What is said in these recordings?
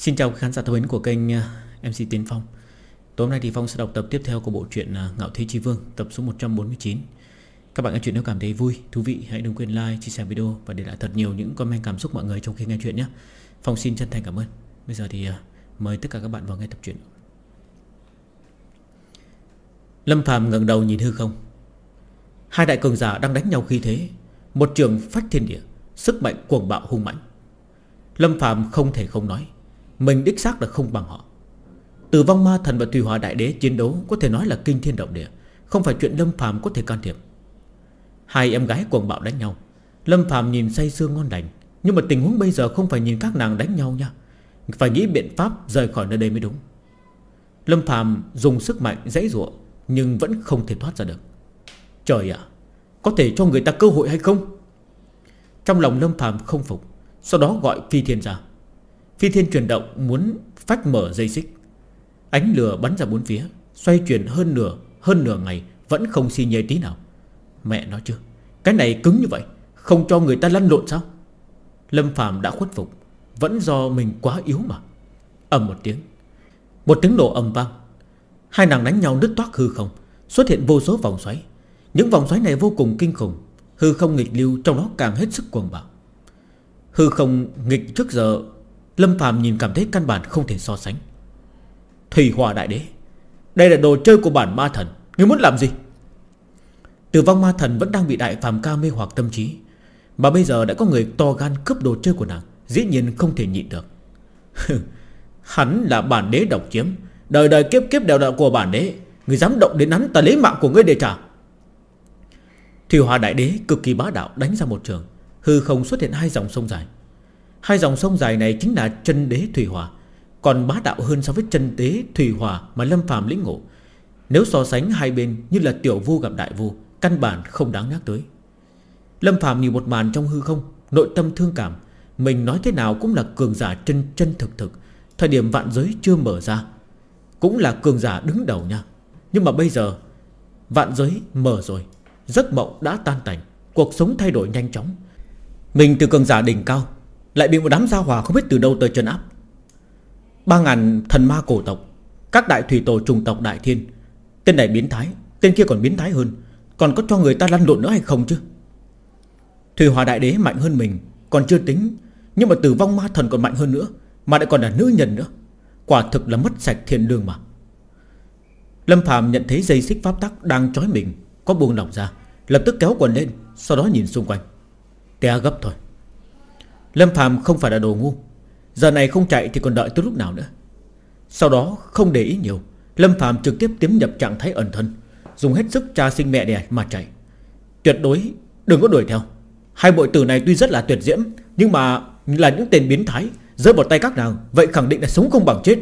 Xin chào khán giả thân mến của kênh ờ, MC Tiến Phong. Tối hôm nay thì Phong sẽ đọc tập tiếp theo của bộ truyện ờ, Ngạo Thế Chi Vương Tập số 149 Các bạn nghe chuyện nếu cảm thấy vui, thú vị Hãy đừng quên like, chia sẻ video Và để lại thật nhiều những comment cảm xúc mọi người trong khi nghe chuyện nhé. Phong xin chân thành cảm ơn. Bây giờ thì ờ, mời tất cả các bạn vào nghe tập truyện. Lâm Phạm ngẩng đầu nhìn hư không. Hai đại cường giả đang đánh nhau khi thế. Một trường phách thiên địa Sức mạnh cuồng bạo hung mạnh Lâm Phạm không thể không nói mình đích xác là không bằng họ. Từ vong ma thần và tùy hòa đại đế chiến đấu Có thể nói là kinh thiên động địa, Không phải chuyện Lâm phàm có thể can thiệp. Hai em gái cuồng bạo đánh nhau. Lâm phàm nhìn say sưa ngon lành, Nhưng mà tình huống bây giờ không phải nhìn các nàng đánh nhau nha. Phải nghĩ biện pháp rời khỏi nơi đây mới đúng. Lâm phàm dùng sức mạnh dãy ruộng Nhưng vẫn không thể thoát ra được. Trời ạ, Có thể cho người ta cơ hội hay không? Trong lòng Lâm phàm không phục, Sau đó gọi Phi Thiên ra. Phi Thiên chuyển động muốn phách mở dây xích. Ánh lửa bắn ra bốn phía, Xoay chuyển hơn nửa Hơn nửa ngày, Vẫn không xi nhê tí nào. Mẹ nói chưa Cái này cứng như vậy, Không cho người ta lăn lộn sao? Lâm Phạm đã khuất phục, Vẫn do mình quá yếu mà. Ầm một tiếng Một tiếng nổ ầm vang. Hai nàng đánh nhau đứt toát hư không, Xuất hiện vô số vòng xoáy. Những vòng xoáy này vô cùng kinh khủng, Hư không nghịch lưu trong đó càng hết sức cuồng bạo. Hư không nghịch trước giờ Lâm Phạm nhìn cảm thấy căn bản không thể so sánh. Thủy Hòa Đại Đế, Đây là đồ chơi của bản ma thần, Ngươi muốn làm gì? Tử vong ma thần vẫn đang bị đại phàm ca mê hoặc tâm trí, Mà bây giờ đã có người to gan cướp đồ chơi của nàng, Dĩ nhiên không thể nhịn được. Hắn là bản đế độc chiếm, Đời đời kiếp kiếp đều là của bản đế, Người dám động đến hắn ta lấy mạng của ngươi để trả. Thủy Hòa Đại Đế cực kỳ bá đạo, đánh ra một trường, Hư không xuất hiện hai dòng sông dài. Hai dòng sông dài này chính là chân đế Thủy Hòa Còn bá đạo hơn so với chân đế Thủy Hòa Mà Lâm phàm lĩnh ngộ. Nếu so sánh hai bên như là tiểu vu gặp đại vu, Căn bản không đáng nhắc tới. Lâm phàm nhìn một màn trong hư không, Nội tâm thương cảm. Mình nói thế nào cũng là cường giả chân chân thực thực. Thời điểm vạn giới chưa mở ra, Cũng là cường giả đứng đầu nha. Nhưng mà bây giờ, Vạn giới mở rồi, Giấc mộng đã tan tành, Cuộc sống thay đổi nhanh chóng. Mình từ cường giả đỉnh cao lại bị một đám gia hòa không biết từ đâu tới chân áp. Ba ngàn thần ma cổ tộc, Các đại thủy tổ trùng tộc đại thiên, Tên này biến thái, Tên kia còn biến thái hơn. Còn có cho người ta lăn lộn nữa hay không chứ? Thủy hòa đại đế mạnh hơn mình, Còn chưa tính. Nhưng mà tử vong ma thần còn mạnh hơn nữa, Mà lại còn là nữ nhân nữa. Quả thực là mất sạch thiên đường mà. Lâm Phạm nhận thấy dây xích pháp tắc Đang trói mình, Có buông lỏng ra, Lập tức kéo quần lên, Sau đó nhìn xung quanh. Té gấp thôi. Lâm Phạm không phải là đồ ngu. Giờ này không chạy thì còn đợi tới lúc nào nữa? Sau đó không để ý nhiều, Lâm Phạm trực tiếp tiến nhập trạng thái ẩn thân, Dùng hết sức cha sinh mẹ đẻ mà chạy. Tuyệt đối đừng có đuổi theo. Hai bội tử này tuy rất là tuyệt diễm, Nhưng mà là những tên biến thái Rơi vào tay các nàng, Vậy khẳng định là sống không bằng chết.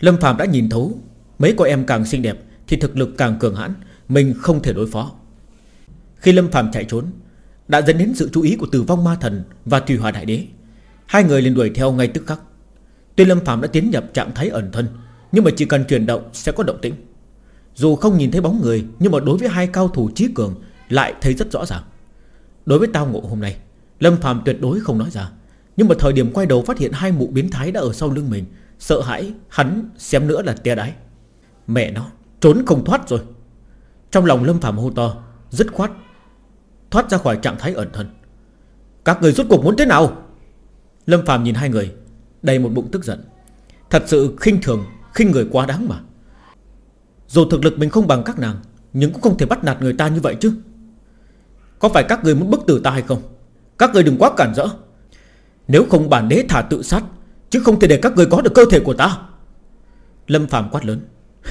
Lâm Phạm đã nhìn thấu, Mấy cô em càng xinh đẹp Thì thực lực càng cường hãn, Mình không thể đối phó. Khi Lâm Phạm chạy trốn đã dẫn đến sự chú ý của tử vong ma thần Và thủy hòa đại đế. Hai người liền đuổi theo ngay tức khắc. Tuy Lâm Phạm đã tiến nhập trạng thái ẩn thân, Nhưng mà chỉ cần chuyển động sẽ có động tĩnh. Dù không nhìn thấy bóng người, Nhưng mà đối với hai cao thủ trí cường Lại thấy rất rõ ràng. Đối với tao ngộ hôm nay, Lâm Phạm tuyệt đối không nói ra. Nhưng mà thời điểm quay đầu phát hiện hai mụ biến thái đã ở sau lưng mình, Sợ hãi hắn xem nữa là tia đáy Mẹ nó, trốn không thoát rồi. Trong lòng Lâm Phạm hô to, Dứt khoát Thoát ra khỏi trạng thái ẩn thân. Các người rốt cuộc muốn thế nào? Lâm Phạm nhìn hai người, Đầy một bụng tức giận. Thật sự khinh thường, khinh người quá đáng mà. Dù thực lực mình không bằng các nàng, Nhưng cũng không thể bắt nạt người ta như vậy chứ. Có phải các người muốn bức tử ta hay không? Các người đừng quá cản rỡ. Nếu không bản đế thả tự sát, Chứ không thể để các người có được cơ thể của ta. Lâm Phạm quát lớn.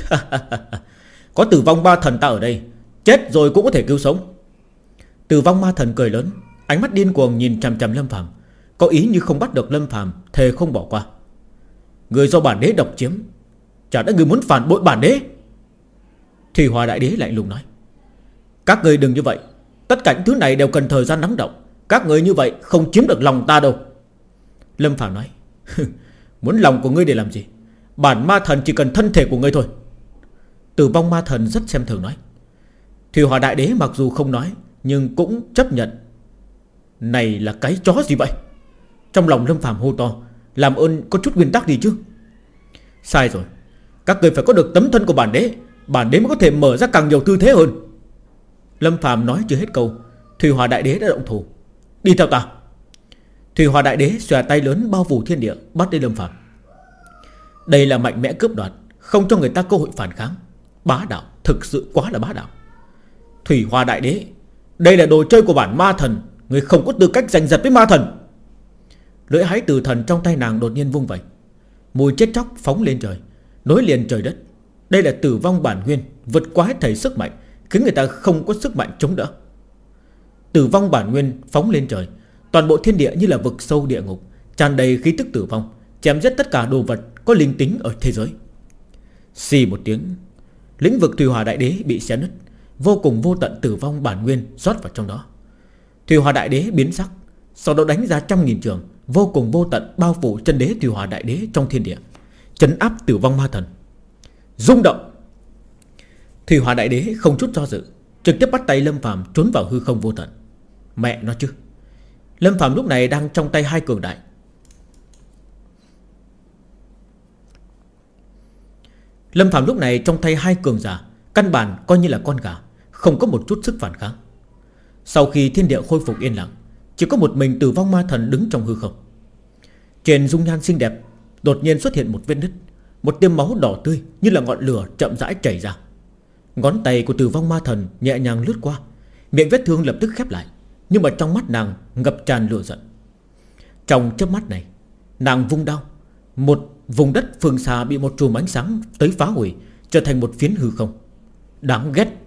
Có tử vong ba thần ta ở đây, Chết rồi cũng có thể cứu sống từ vong ma thần cười lớn, Ánh mắt điên cuồng nhìn chằm chằm Lâm Phạm Có ý như không bắt được Lâm Phạm Thề không bỏ qua. Người do bản đế độc chiếm, Chả đã người muốn phản bội bản đế? Thủy Hòa Đại Đế lại lùng nói, Các người đừng như vậy. Tất cả những thứ này đều cần thời gian nắng động Các người như vậy không chiếm được lòng ta đâu. Lâm Phạm nói, Muốn lòng của ngươi để làm gì? Bản ma thần chỉ cần thân thể của ngươi thôi. Tử vong ma thần rất xem thường nói Thủy Hòa Đại Đế mặc dù không nói nhưng cũng chấp nhận. Này là cái chó gì vậy? Trong lòng Lâm Phạm hô to, Làm ơn có chút nguyên tắc gì chứ. Sai rồi, Các người phải có được tấm thân của bản đế Bản đế mới có thể mở ra càng nhiều tư thế hơn. Lâm Phạm nói chưa hết câu, Thủy Hòa Đại Đế đã động thủ. Đi theo ta. Thủy Hòa Đại Đế xòe tay lớn bao phủ thiên địa, Bắt đi Lâm Phạm Đây là mạnh mẽ cướp đoạt, Không cho người ta cơ hội phản kháng. Bá đạo thực sự quá là bá đạo. Thủy Hòa Đại Đế đây là đồ chơi của bản ma thần. Người không có tư cách giành giật với ma thần. Lưỡi hái từ thần trong tay nàng đột nhiên vung vậy Mùi chết chóc phóng lên trời, Nối liền trời đất. Đây là tử vong bản nguyên, Vượt quá hết thầy sức mạnh, Khiến người ta không có sức mạnh chống đỡ. Tử vong bản nguyên phóng lên trời, Toàn bộ thiên địa như là vực sâu địa ngục, tràn đầy khí tức tử vong, Chém giết tất cả đồ vật có linh tính ở thế giới. Xì một tiếng, Lĩnh vực thùy Hòa Đại Đế bị xé nứt. Vô cùng vô tận tử vong bản nguyên rót vào trong đó. Thủy Hòa Đại Đế biến sắc, Sau đó đánh ra trăm nghìn trường, Vô cùng vô tận bao phủ chân đế Thủy Hòa Đại Đế trong thiên địa, Chấn áp tử vong ma thần. Rung động! Thủy Hòa Đại Đế không chút do dự, Trực tiếp bắt tay Lâm Phạm trốn vào hư không vô tận. Mẹ nó chứ! Lâm Phạm lúc này đang trong tay hai cường đại. Lâm Phạm lúc này trong tay hai cường giả, Căn bản coi như là con gà. Không có một chút sức phản kháng. Sau khi thiên địa khôi phục yên lặng, Chỉ có một mình tử vong ma thần đứng trong hư không. Trên dung nhan xinh đẹp, Đột nhiên xuất hiện một vết nứt, Một tiêm máu đỏ tươi như là ngọn lửa chậm rãi chảy ra. Ngón tay của tử vong ma thần nhẹ nhàng lướt qua, Miệng vết thương lập tức khép lại, Nhưng mà trong mắt nàng ngập tràn lửa giận. Trong chớp mắt này, Nàng vung đau Một vùng đất phương xa bị một chùm ánh sáng tới phá hủy, Trở thành một phiến hư không. Đáng ghét.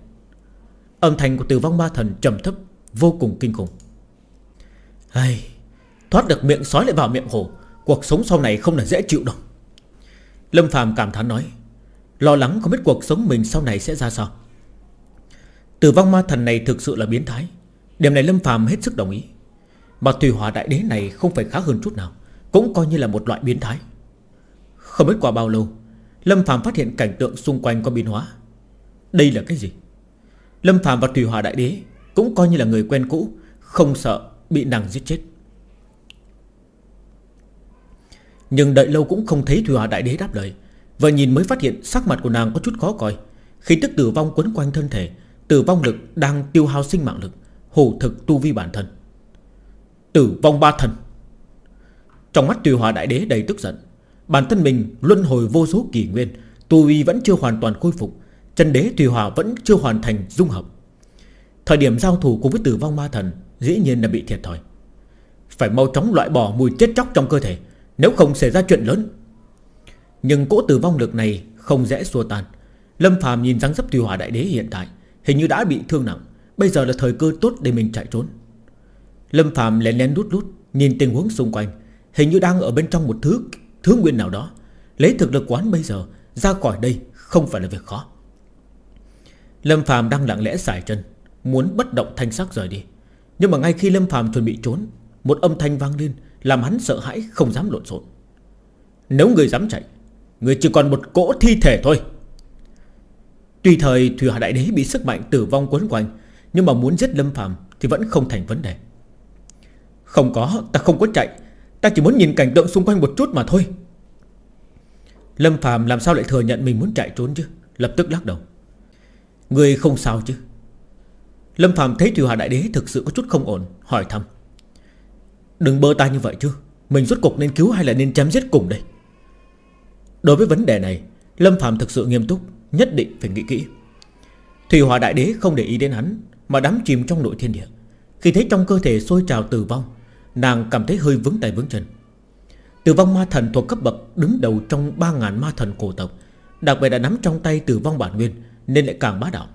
Âm thanh của tử vong ma thần trầm thấp Vô cùng kinh khủng. Ai, Thoát được miệng sói lại vào miệng hổ Cuộc sống sau này không là dễ chịu đâu. Lâm Phàm cảm thán nói Lo lắng không biết cuộc sống mình sau này sẽ ra sao. Tử vong ma thần này thực sự là biến thái. Điểm này Lâm Phàm hết sức đồng ý. Mà tùy hỏa đại đế này không phải khá hơn chút nào Cũng coi như là một loại biến thái. Không biết qua bao lâu Lâm Phàm phát hiện cảnh tượng xung quanh có biến hóa. Đây là cái gì? Lâm Phạm và Thủy Hòa Đại Đế Cũng coi như là người quen cũ, Không sợ bị nàng giết chết. Nhưng đợi lâu cũng không thấy Thủy Hòa Đại Đế đáp lời Và nhìn mới phát hiện sắc mặt của nàng có chút khó coi. Khi tức tử vong quấn quanh thân thể, Tử vong lực đang tiêu hao sinh mạng lực, Hổ thực tu vi bản thân. Tử vong ba thần. Trong mắt Thủy Hòa Đại Đế đầy tức giận, Bản thân mình luân hồi vô số kỷ nguyên, Tu vi vẫn chưa hoàn toàn khôi phục Chân đế tùy Hòa vẫn chưa hoàn thành dung hợp. Thời điểm giao thủ cùng với tử vong ma thần Dĩ nhiên là bị thiệt thòi. Phải mau chóng loại bỏ mùi chết chóc trong cơ thể, Nếu không xảy ra chuyện lớn. Nhưng cỗ tử vong lực này Không dễ xua tan. Lâm phàm nhìn dáng dấp tùy Hòa Đại Đế hiện tại, Hình như đã bị thương nặng. Bây giờ là thời cơ tốt để mình chạy trốn. Lâm phàm lén lén lút lút Nhìn tình huống xung quanh, Hình như đang ở bên trong một thứ thứ nguyên nào đó. Lấy thực lực quán bây giờ Ra khỏi đây không phải là việc khó. Lâm Phạm đang lặng lẽ xài chân Muốn bất động thanh sắc rời đi. Nhưng mà ngay khi Lâm Phạm chuẩn bị trốn Một âm thanh vang lên Làm hắn sợ hãi không dám lộn xộn. Nếu người dám chạy Người chỉ còn một cỗ thi thể thôi. Tuy thời Thủy Hà Đại Đế bị sức mạnh tử vong quấn quanh Nhưng mà muốn giết Lâm Phạm Thì vẫn không thành vấn đề. Không có, ta không có chạy Ta chỉ muốn nhìn cảnh tượng xung quanh một chút mà thôi. Lâm Phạm làm sao lại thừa nhận mình muốn chạy trốn chứ? Lập tức lắc đầu. Người không sao chứ? Lâm Phạm thấy Thủy Hòa Đại Đế thực sự có chút không ổn, Hỏi thăm. Đừng bơ ta như vậy chứ, Mình rốt cục nên cứu hay là nên chém giết cùng đây? Đối với vấn đề này, Lâm Phạm thực sự nghiêm túc, Nhất định phải nghĩ kỹ. Thủy Hòa Đại Đế không để ý đến hắn, Mà đắm chìm trong nội thiên địa. Khi thấy trong cơ thể sôi trào tử vong, Nàng cảm thấy hơi vững tay vững chân. Tử vong ma thần thuộc cấp bậc Đứng đầu trong 3.000 ma thần cổ tộc, Đặc biệt đã nắm trong tay tử vong bản nguyên nên lại càng bá đạo.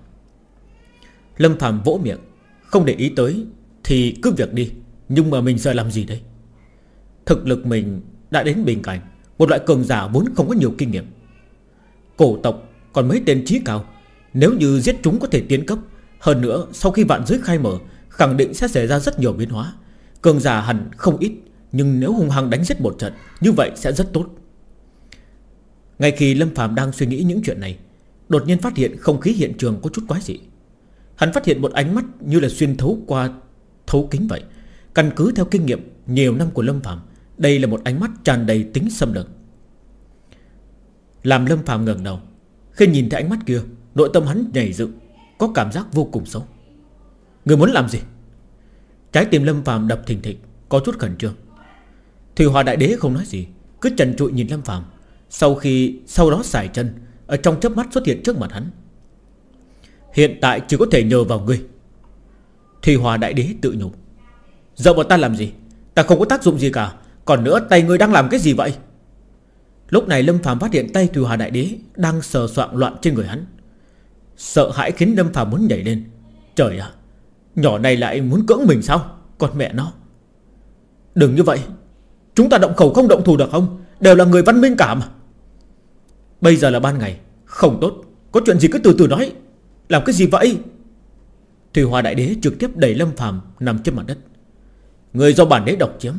Lâm Phạm vỗ miệng, Không để ý tới Thì cứ việc đi, Nhưng mà mình giờ làm gì đây? Thực lực mình đã đến bình cảnh, Một loại cường giả vốn không có nhiều kinh nghiệm. Cổ tộc còn mấy tên trí cao, Nếu như giết chúng có thể tiến cấp, Hơn nữa sau khi vạn giới khai mở, Khẳng định sẽ xảy ra rất nhiều biến hóa. Cường giả hẳn không ít, Nhưng nếu hung hăng đánh giết một trận, Như vậy sẽ rất tốt. Ngay khi Lâm Phạm đang suy nghĩ những chuyện này Đột nhiên phát hiện không khí hiện trường có chút quái dị. Hắn phát hiện một ánh mắt như là xuyên thấu qua thấu kính vậy. Căn cứ theo kinh nghiệm, nhiều năm của Lâm Phạm Đây là một ánh mắt tràn đầy tính xâm lược. Làm Lâm Phạm ngẩng đầu, Khi nhìn thấy ánh mắt kia, Nội tâm hắn nhảy dựng, Có cảm giác vô cùng xấu. Người muốn làm gì? Trái tim Lâm Phạm đập thình thịch, Có chút khẩn trương. Thủy Hòa Đại Đế không nói gì, Cứ trần trụi nhìn Lâm Phạm Sau khi, sau đó xài chân ở trong chớp mắt xuất hiện trước mặt hắn. Hiện tại chỉ có thể nhờ vào ngươi. Thủy Hòa Đại Đế tự nhủ. Giờ bọn ta làm gì? Ta không có tác dụng gì cả. Còn nữa tay ngươi đang làm cái gì vậy? Lúc này Lâm Phạm phát hiện tay Thủy Hòa Đại Đế Đang sờ soạn loạn trên người hắn. Sợ hãi khiến Lâm Phạm muốn nhảy lên. Trời ạ, Nhỏ này lại muốn cưỡng mình sao? Còn mẹ nó. Đừng như vậy. Chúng ta động khẩu không động thủ được không? Đều là người văn minh cả mà. Bây giờ là ban ngày, Không tốt. Có chuyện gì cứ từ từ nói. Làm cái gì vậy? Thủy Hòa Đại Đế trực tiếp đẩy Lâm Phàm nằm trên mặt đất. Người do bản đế độc chiếm,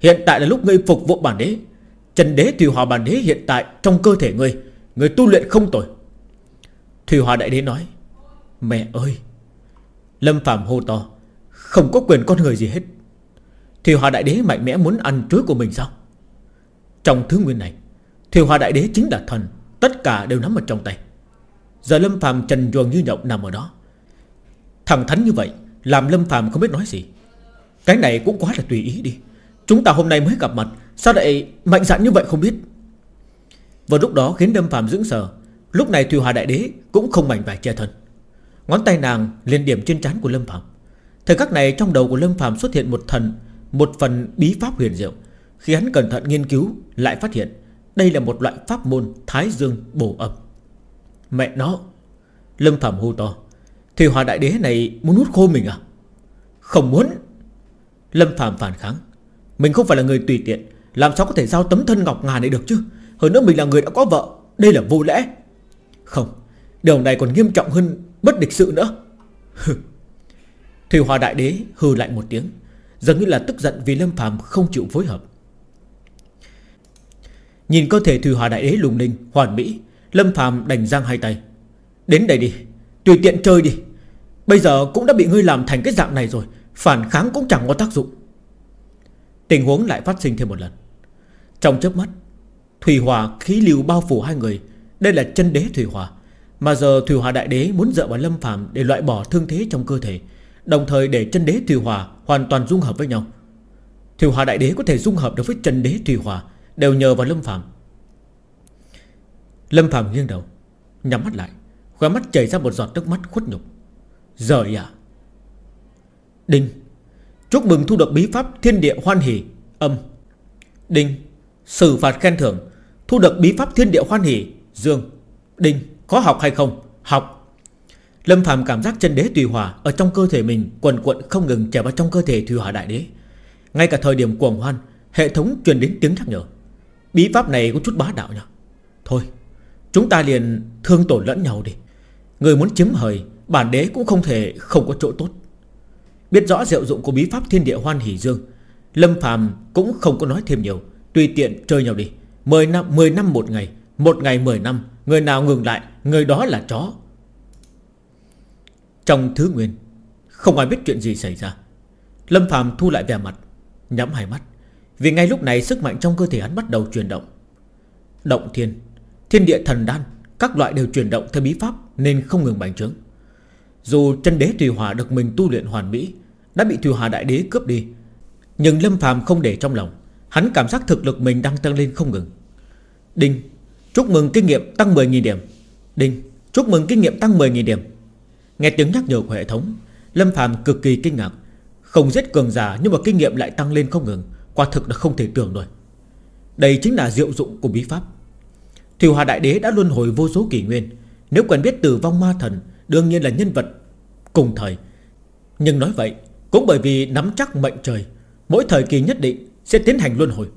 Hiện tại là lúc ngươi phục vụ bản đế. Trần đế Thủy Hòa bản đế hiện tại Trong cơ thể ngươi, Người tu luyện không tội Thủy Hòa Đại Đế nói, Mẹ ơi! Lâm Phạm hô to, Không có quyền con người gì hết. Thủy Hòa Đại Đế mạnh mẽ muốn ăn chuối của mình sao? Trong thứ nguyên này, Thủy Hòa Đại Đế chính là thần Tất cả đều nắm ở trong tay. Giờ Lâm Phạm trần ruồng như nhộng nằm ở đó. Thằng thánh như vậy Làm Lâm Phạm không biết nói gì. Cái này cũng quá là tùy ý đi. Chúng ta hôm nay mới gặp mặt, Sao lại mạnh dạn như vậy không biết? Vào lúc đó khiến Lâm Phạm dưỡng sờ. Lúc này Thủy Hòa Đại Đế cũng không mảnh vải che thân. Ngón tay nàng liền điểm trên trán của Lâm Phạm Thời khắc này trong đầu của Lâm Phạm xuất hiện một thần, Một phần bí pháp huyền diệu. Khi hắn cẩn thận nghiên cứu, Lại phát hiện đây là một loại pháp môn Thái Dương bổ ập. Mẹ nó, Lâm Phạm hô to, Thủy Hòa Đại Đế này muốn hút khô mình à? Không muốn. Lâm Phạm phản kháng, Mình không phải là người tùy tiện, Làm sao có thể giao tấm thân ngọc ngà này được chứ? Hơn nữa mình là người đã có vợ, Đây là vô lẽ Không, Điều này còn nghiêm trọng hơn bất địch sự nữa. Thủy Hòa Đại Đế hừ lại một tiếng Dường như là tức giận vì Lâm Phạm không chịu phối hợp. Nhìn cơ thể Thủy Hòa Đại Đế lùng linh, Hoàn mỹ, Lâm Phàm đành giang hai tay. Đến đây đi, Tùy tiện chơi đi. Bây giờ cũng đã bị ngươi làm thành cái dạng này rồi, Phản kháng cũng chẳng có tác dụng. Tình huống lại phát sinh thêm một lần. Trong chớp mắt, Thủy Hòa khí lưu bao phủ hai người. Đây là chân đế Thủy Hòa mà giờ Thủy Hòa Đại Đế muốn dựa vào Lâm phàm Để loại bỏ thương thế trong cơ thể, Đồng thời để chân đế Thủy Hòa hoàn toàn dung hợp với nhau. Thủy Hòa Đại Đế có thể dung hợp được với chân đế Thủy Hòa Đều nhờ vào Lâm Phạm. Lâm Phạm nghiêng đầu, Nhắm mắt lại, Khóe mắt chảy ra một giọt nước mắt khuất nhục. Giời à? Đinh, Chúc mừng thu được bí pháp thiên địa hoan hỷ. Âm. Đinh, Xử phạt khen thưởng, Thu được bí pháp thiên địa hoan hỷ. Dương. Đinh, có học hay không? Học. Lâm Phạm cảm giác chân đế tùy hòa Ở trong cơ thể mình, quần quận không ngừng chảy vào trong cơ thể tùy hỏa đại đế. Ngay cả thời điểm cuồng hoan, Hệ thống truyền đến tiếng nhắc nhở. Bí pháp này có chút bá đạo nhỉ? Thôi Chúng ta liền thương tổn lẫn nhau đi. Người muốn chiếm hời Bản đế cũng không thể không có chỗ tốt. Biết rõ diệu dụng của bí pháp thiên địa hoan hỷ dương Lâm phàm cũng không có nói thêm nhiều. Tùy tiện chơi nhau đi. 10 năm, 10 năm một ngày Một ngày 10 năm Người nào ngừng lại Người đó là chó. Trong thứ nguyên Không ai biết chuyện gì xảy ra. Lâm phàm thu lại vẻ mặt Nhắm hai mắt. Vì ngay lúc này sức mạnh trong cơ thể hắn bắt đầu chuyển động. Động thiên Thiên địa thần đan, Các loại đều chuyển động theo bí pháp Nên không ngừng bành trướng. Dù chân đế Thùy Hòa được mình tu luyện hoàn mỹ, Đã bị Thùy Hòa Đại Đế cướp đi, Nhưng Lâm phàm không để trong lòng. Hắn cảm giác thực lực mình đang tăng lên không ngừng. Đinh, Chúc mừng kinh nghiệm tăng 10.000 điểm. Đinh, Chúc mừng kinh nghiệm tăng 10.000 điểm. Nghe tiếng nhắc nhở của hệ thống, Lâm phàm cực kỳ kinh ngạc. Không giết cường giả nhưng mà kinh nghiệm lại tăng lên không ngừng. Quả thực là không thể tưởng nổi. Đây chính là diệu dụng của bí pháp. Thủy Hòa Đại Đế đã luân hồi vô số kỷ nguyên. Nếu quen biết tử vong ma thần Đương nhiên là nhân vật cùng thời. Nhưng nói vậy Cũng bởi vì nắm chắc mệnh trời Mỗi thời kỳ nhất định sẽ tiến hành luân hồi.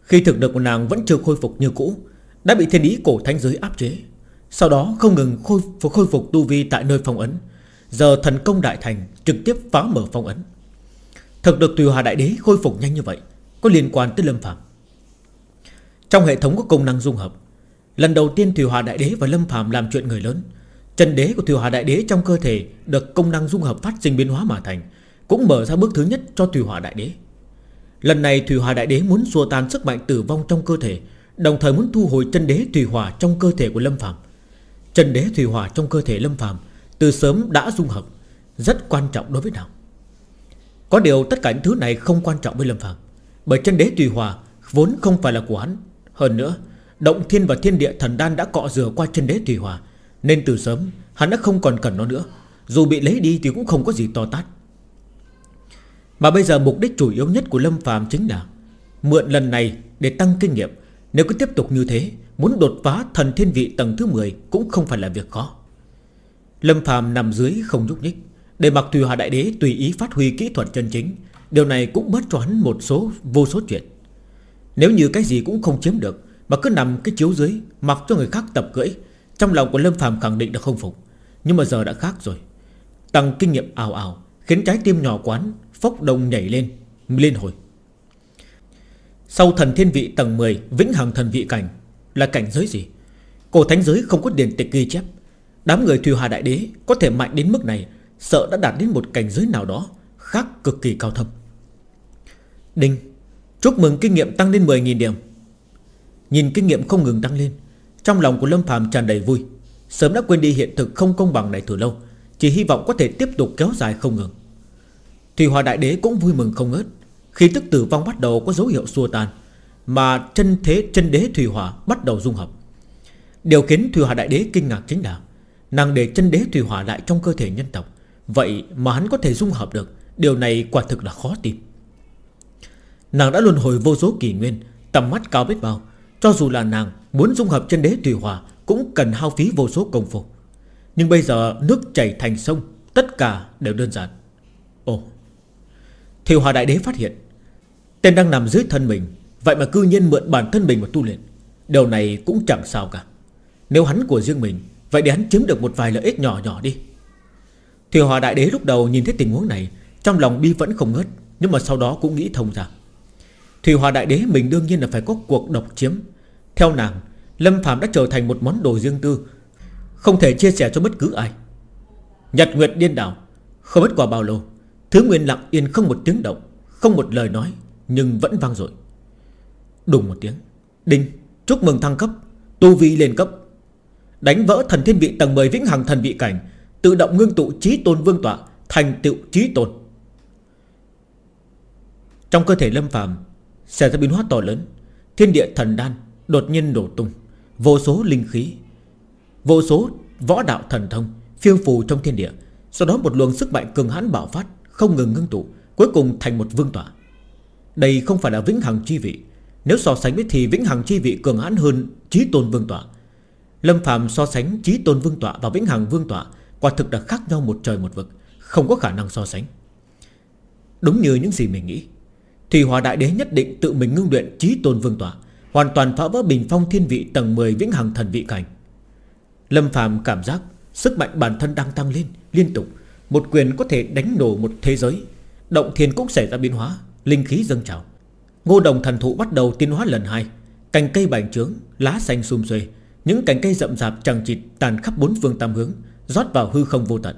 Khi thực lực của nàng vẫn chưa khôi phục như cũ Đã bị thiên ý cổ thánh giới áp chế. Sau đó không ngừng khôi phục, khôi phục tu vi tại nơi phong ấn. Giờ thần công đại thành Trực tiếp phá mở phong ấn. Thực được tùy hòa đại đế khôi phục nhanh như vậy, Có liên quan tới lâm phạm Trong hệ thống có công năng dung hợp, Lần đầu tiên Thủy Hòa Đại Đế và Lâm Phạm làm chuyện người lớn, Chân đế của Thủy Hòa Đại Đế trong cơ thể Được công năng dung hợp phát sinh biến hóa mà thành, Cũng mở ra bước thứ nhất cho Thủy Hòa Đại Đế. Lần này Thủy Hòa Đại Đế muốn xua tan sức mạnh tử vong trong cơ thể, Đồng thời muốn thu hồi chân đế Thủy Hòa trong cơ thể của Lâm Phạm Chân đế Thủy Hòa trong cơ thể Lâm Phạm Từ sớm đã dung hợp, Rất quan trọng đối với nào có điều tất cả những thứ này không quan trọng với Lâm Phạm Bởi chân đế tùy Hòa, Vốn không phải là của hắn. Hơn nữa, Động thiên và thiên địa thần đan đã cọ rửa qua chân đế tùy Hòa, Nên từ sớm hắn đã không còn cần nó nữa. Dù bị lấy đi thì cũng không có gì to tát. Mà bây giờ mục đích chủ yếu nhất của Lâm Phạm chính là Mượn lần này để tăng kinh nghiệm. Nếu cứ tiếp tục như thế, Muốn đột phá thần thiên vị tầng thứ 10 Cũng không phải là việc khó. Lâm Phạm nằm dưới không nhúc nhích. Để mặc Thùy Hòa Đại Đế tùy ý phát huy kỹ thuật chân chính, Điều này cũng bớt cho hắn một số, vô số chuyện. Nếu như cái gì cũng không chiếm được, Mà cứ nằm cái chiếu dưới, Mặc cho người khác tập cưỡi, Trong lòng của Lâm phàm khẳng định là không phục. Nhưng mà giờ đã khác rồi. Tăng kinh nghiệm ảo ảo Khiến trái tim nhỏ quán, Phốc đồng nhảy lên Lên hồi. Sau thần thiên vị tầng 10 Vĩnh hằng thần vị cảnh, Là cảnh giới gì? Cổ thánh giới không có điển tịch ghi chép. Đám người Thùy hòa Đại Đế Có thể mạnh đến mức này Sợ đã đạt đến một cảnh giới nào đó Khác cực kỳ cao thâm. Đinh, Chúc mừng kinh nghiệm tăng lên 10.000 điểm. Nhìn kinh nghiệm không ngừng tăng lên, Trong lòng của Lâm Phạm tràn đầy vui. Sớm đã quên đi hiện thực không công bằng này từ lâu, Chỉ hy vọng có thể tiếp tục kéo dài không ngừng. Thủy Hòa Đại Đế cũng vui mừng không ngớt Khi tức tử vong bắt đầu có dấu hiệu xua tan, Mà chân thế chân đế Thủy Hòa bắt đầu dung hợp. Điều khiến Thủy Hòa Đại Đế kinh ngạc chính là Nàng để chân đế Thủy Hòa lại trong cơ thể nhân tộc Vậy mà hắn có thể dung hợp được, Điều này quả thực là khó tìm Nàng đã luân hồi vô số kỷ nguyên, Tầm mắt cao biết bao, Cho dù là nàng muốn dung hợp chân đế tùy Hòa Cũng cần hao phí vô số công phu. Nhưng bây giờ nước chảy thành sông, Tất cả đều đơn giản. Ồ Thì Hòa Đại Đế phát hiện, Tên đang nằm dưới thân mình, Vậy mà cư nhiên mượn bản thân mình mà tu luyện. Điều này cũng chẳng sao cả. Nếu hắn của riêng mình, Vậy để hắn chiếm được một vài lợi ích nhỏ nhỏ đi. Thì Hòa Đại Đế lúc đầu nhìn thấy tình huống này, Trong lòng bi vẫn không ngớt, Nhưng mà sau đó cũng nghĩ thông ra. Thủy Hòa Đại Đế mình đương nhiên là phải có cuộc độc chiếm. Theo nàng, Lâm Phạm đã trở thành một món đồ riêng tư, Không thể chia sẻ cho bất cứ ai. Nhật Nguyệt điên đảo, Không biết qua bao lâu, Thứ nguyên lặng yên không một tiếng động, Không một lời nói, Nhưng vẫn vang dội. Đùng một tiếng, Đinh, chúc mừng thăng cấp, Tu vi lên cấp. Đánh vỡ thần thiên vị tầng 10 vĩnh hằng thần vị cảnh Tự động ngưng tụ trí tôn vương tọa Thành tựu trí tôn. Trong cơ thể Lâm phàm Xảy ra biến hóa to lớn, Thiên địa thần đan đột nhiên đổ tung, Vô số linh khí, Vô số võ đạo thần thông Phiêu phù trong thiên địa, Sau đó một luồng sức mạnh cường hãn bạo phát, Không ngừng ngưng tụ, Cuối cùng thành một vương tọa. Đây không phải là vĩnh hằng chi vị, Nếu so sánh với thì vĩnh hằng chi vị cường hãn hơn Trí tôn vương tọa. Lâm Phạm so sánh trí tôn vương tọa và vĩnh hằng vương tọa Quả thực là khác nhau một trời một vực, Không có khả năng so sánh. Đúng như những gì mình nghĩ Thủy Hòa Đại Đế nhất định tự mình ngưng luyện trí tôn vương tọa, Hoàn toàn phá vỡ bình phong thiên vị tầng 10 vĩnh hằng thần vị cảnh. Lâm phàm cảm giác Sức mạnh bản thân đang tăng lên Liên tục, Một quyền có thể đánh nổ một thế giới. Động thiên cũng xảy ra biến hóa, Linh khí dâng trào. Ngô đồng thần thụ bắt đầu tiến hóa lần hai, Cành cây bành trướng, Lá xanh xum xuê, Những cành cây rậm rạp chẳng chịt tàn khắp bốn phương tam hướng rót vào hư không vô tận.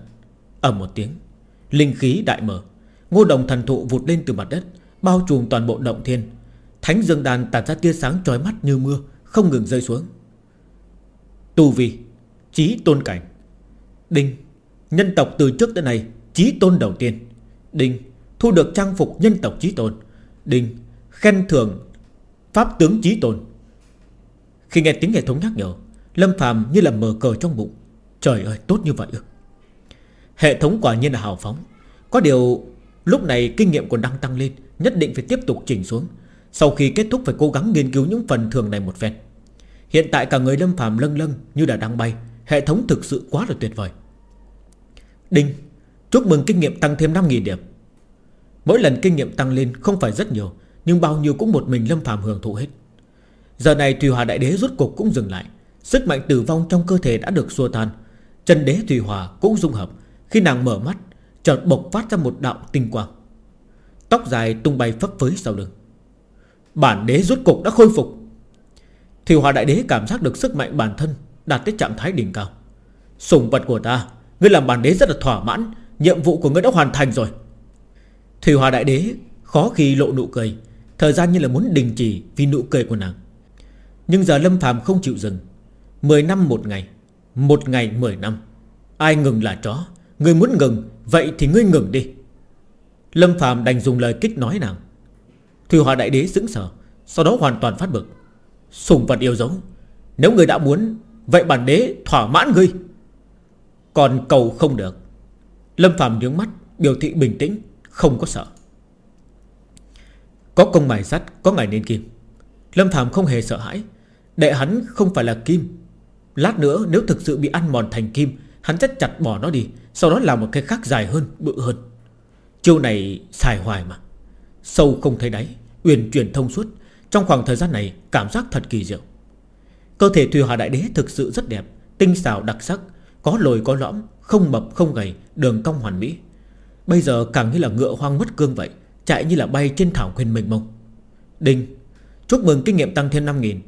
Ở một tiếng, Linh khí đại mở, Ngô đồng thần thụ vụt lên từ mặt đất, Bao trùm toàn bộ động thiên. Thánh dương đàn tản ra tia sáng chói mắt như mưa, Không ngừng rơi xuống. Tu vi, Chí tôn cảnh. Đinh, Nhân tộc từ trước tới nay, Chí tôn đầu tiên. Đinh, Thu được trang phục nhân tộc chí tôn. Đinh, Khen thưởng Pháp tướng chí tôn. Khi nghe tiếng hệ thống nhắc nhở, Lâm phàm như là mở cờ trong bụng. Trời ơi, tốt như vậy ư? Hệ thống quả nhiên là hào phóng. Có điều, lúc này kinh nghiệm còn đang tăng lên, Nhất định phải tiếp tục chỉnh xuống. Sau khi kết thúc, phải cố gắng nghiên cứu những phần thường này một phen. Hiện tại cả người lâm phàm lâng lâng Như là đang bay. Hệ thống thực sự quá là tuyệt vời. Đinh, Chúc mừng kinh nghiệm tăng thêm 5.000 điểm. Mỗi lần kinh nghiệm tăng lên không phải rất nhiều, Nhưng bao nhiêu cũng một mình lâm phàm hưởng thụ hết. Giờ này Thùy Hòa Đại Đế rút cục cũng dừng lại. Sức mạnh tử vong trong cơ thể đã được xua tan. Chân đế Thùy Hòa cũng dung hợp. Khi nàng mở mắt, Chợt bộc phát ra một đạo tinh quang. Tóc dài tung bay phấp phới sau lưng. Bản đế rốt cục đã khôi phục. Thùy Hòa Đại Đế cảm giác được sức mạnh bản thân Đạt tới trạng thái đỉnh cao. Sùng vật của ta, Ngươi làm bản đế rất là thỏa mãn, Nhiệm vụ của ngươi đã hoàn thành rồi. Thùy Hòa Đại Đế khó khi lộ nụ cười. Thời gian như là muốn đình chỉ Vì nụ cười của nàng. Nhưng giờ Lâm Phạm không chịu dừng. 10 năm một ngày một ngày 10 năm. Ai ngừng là chó. Người muốn ngừng, Vậy thì ngươi ngừng đi. Lâm Phạm đành dùng lời kích nói nàng. Thủy Hòa Đại Đế sững sờ, Sau đó hoàn toàn phát bực. Sùng vật yêu dấu. Nếu người đã muốn, Vậy bản đế thỏa mãn ngươi. Còn cầu không được. Lâm Phạm nhướng mắt, Biểu thị bình tĩnh, Không có sợ. Có công mài sắt, Có ngày nên kim. Lâm Phạm không hề sợ hãi. Đệ hắn không phải là kim Lát nữa nếu thực sự bị ăn mòn thành kim Hắn chắc chặt bỏ nó đi Sau đó làm một cái khác dài hơn, bự hơn. Chiêu này xài hoài mà. Sâu không thấy đáy Uyển chuyển thông suốt. Trong khoảng thời gian này cảm giác thật kỳ diệu. Cơ thể Thùy Hòa Đại Đế thực sự rất đẹp Tinh xảo đặc sắc Có lồi có lõm Không mập không gầy Đường cong hoàn mỹ. Bây giờ càng như là ngựa hoang mất cương vậy Chạy như là bay trên thảo nguyên mênh mông. Đinh Chúc mừng kinh nghiệm tăng thêm 5.000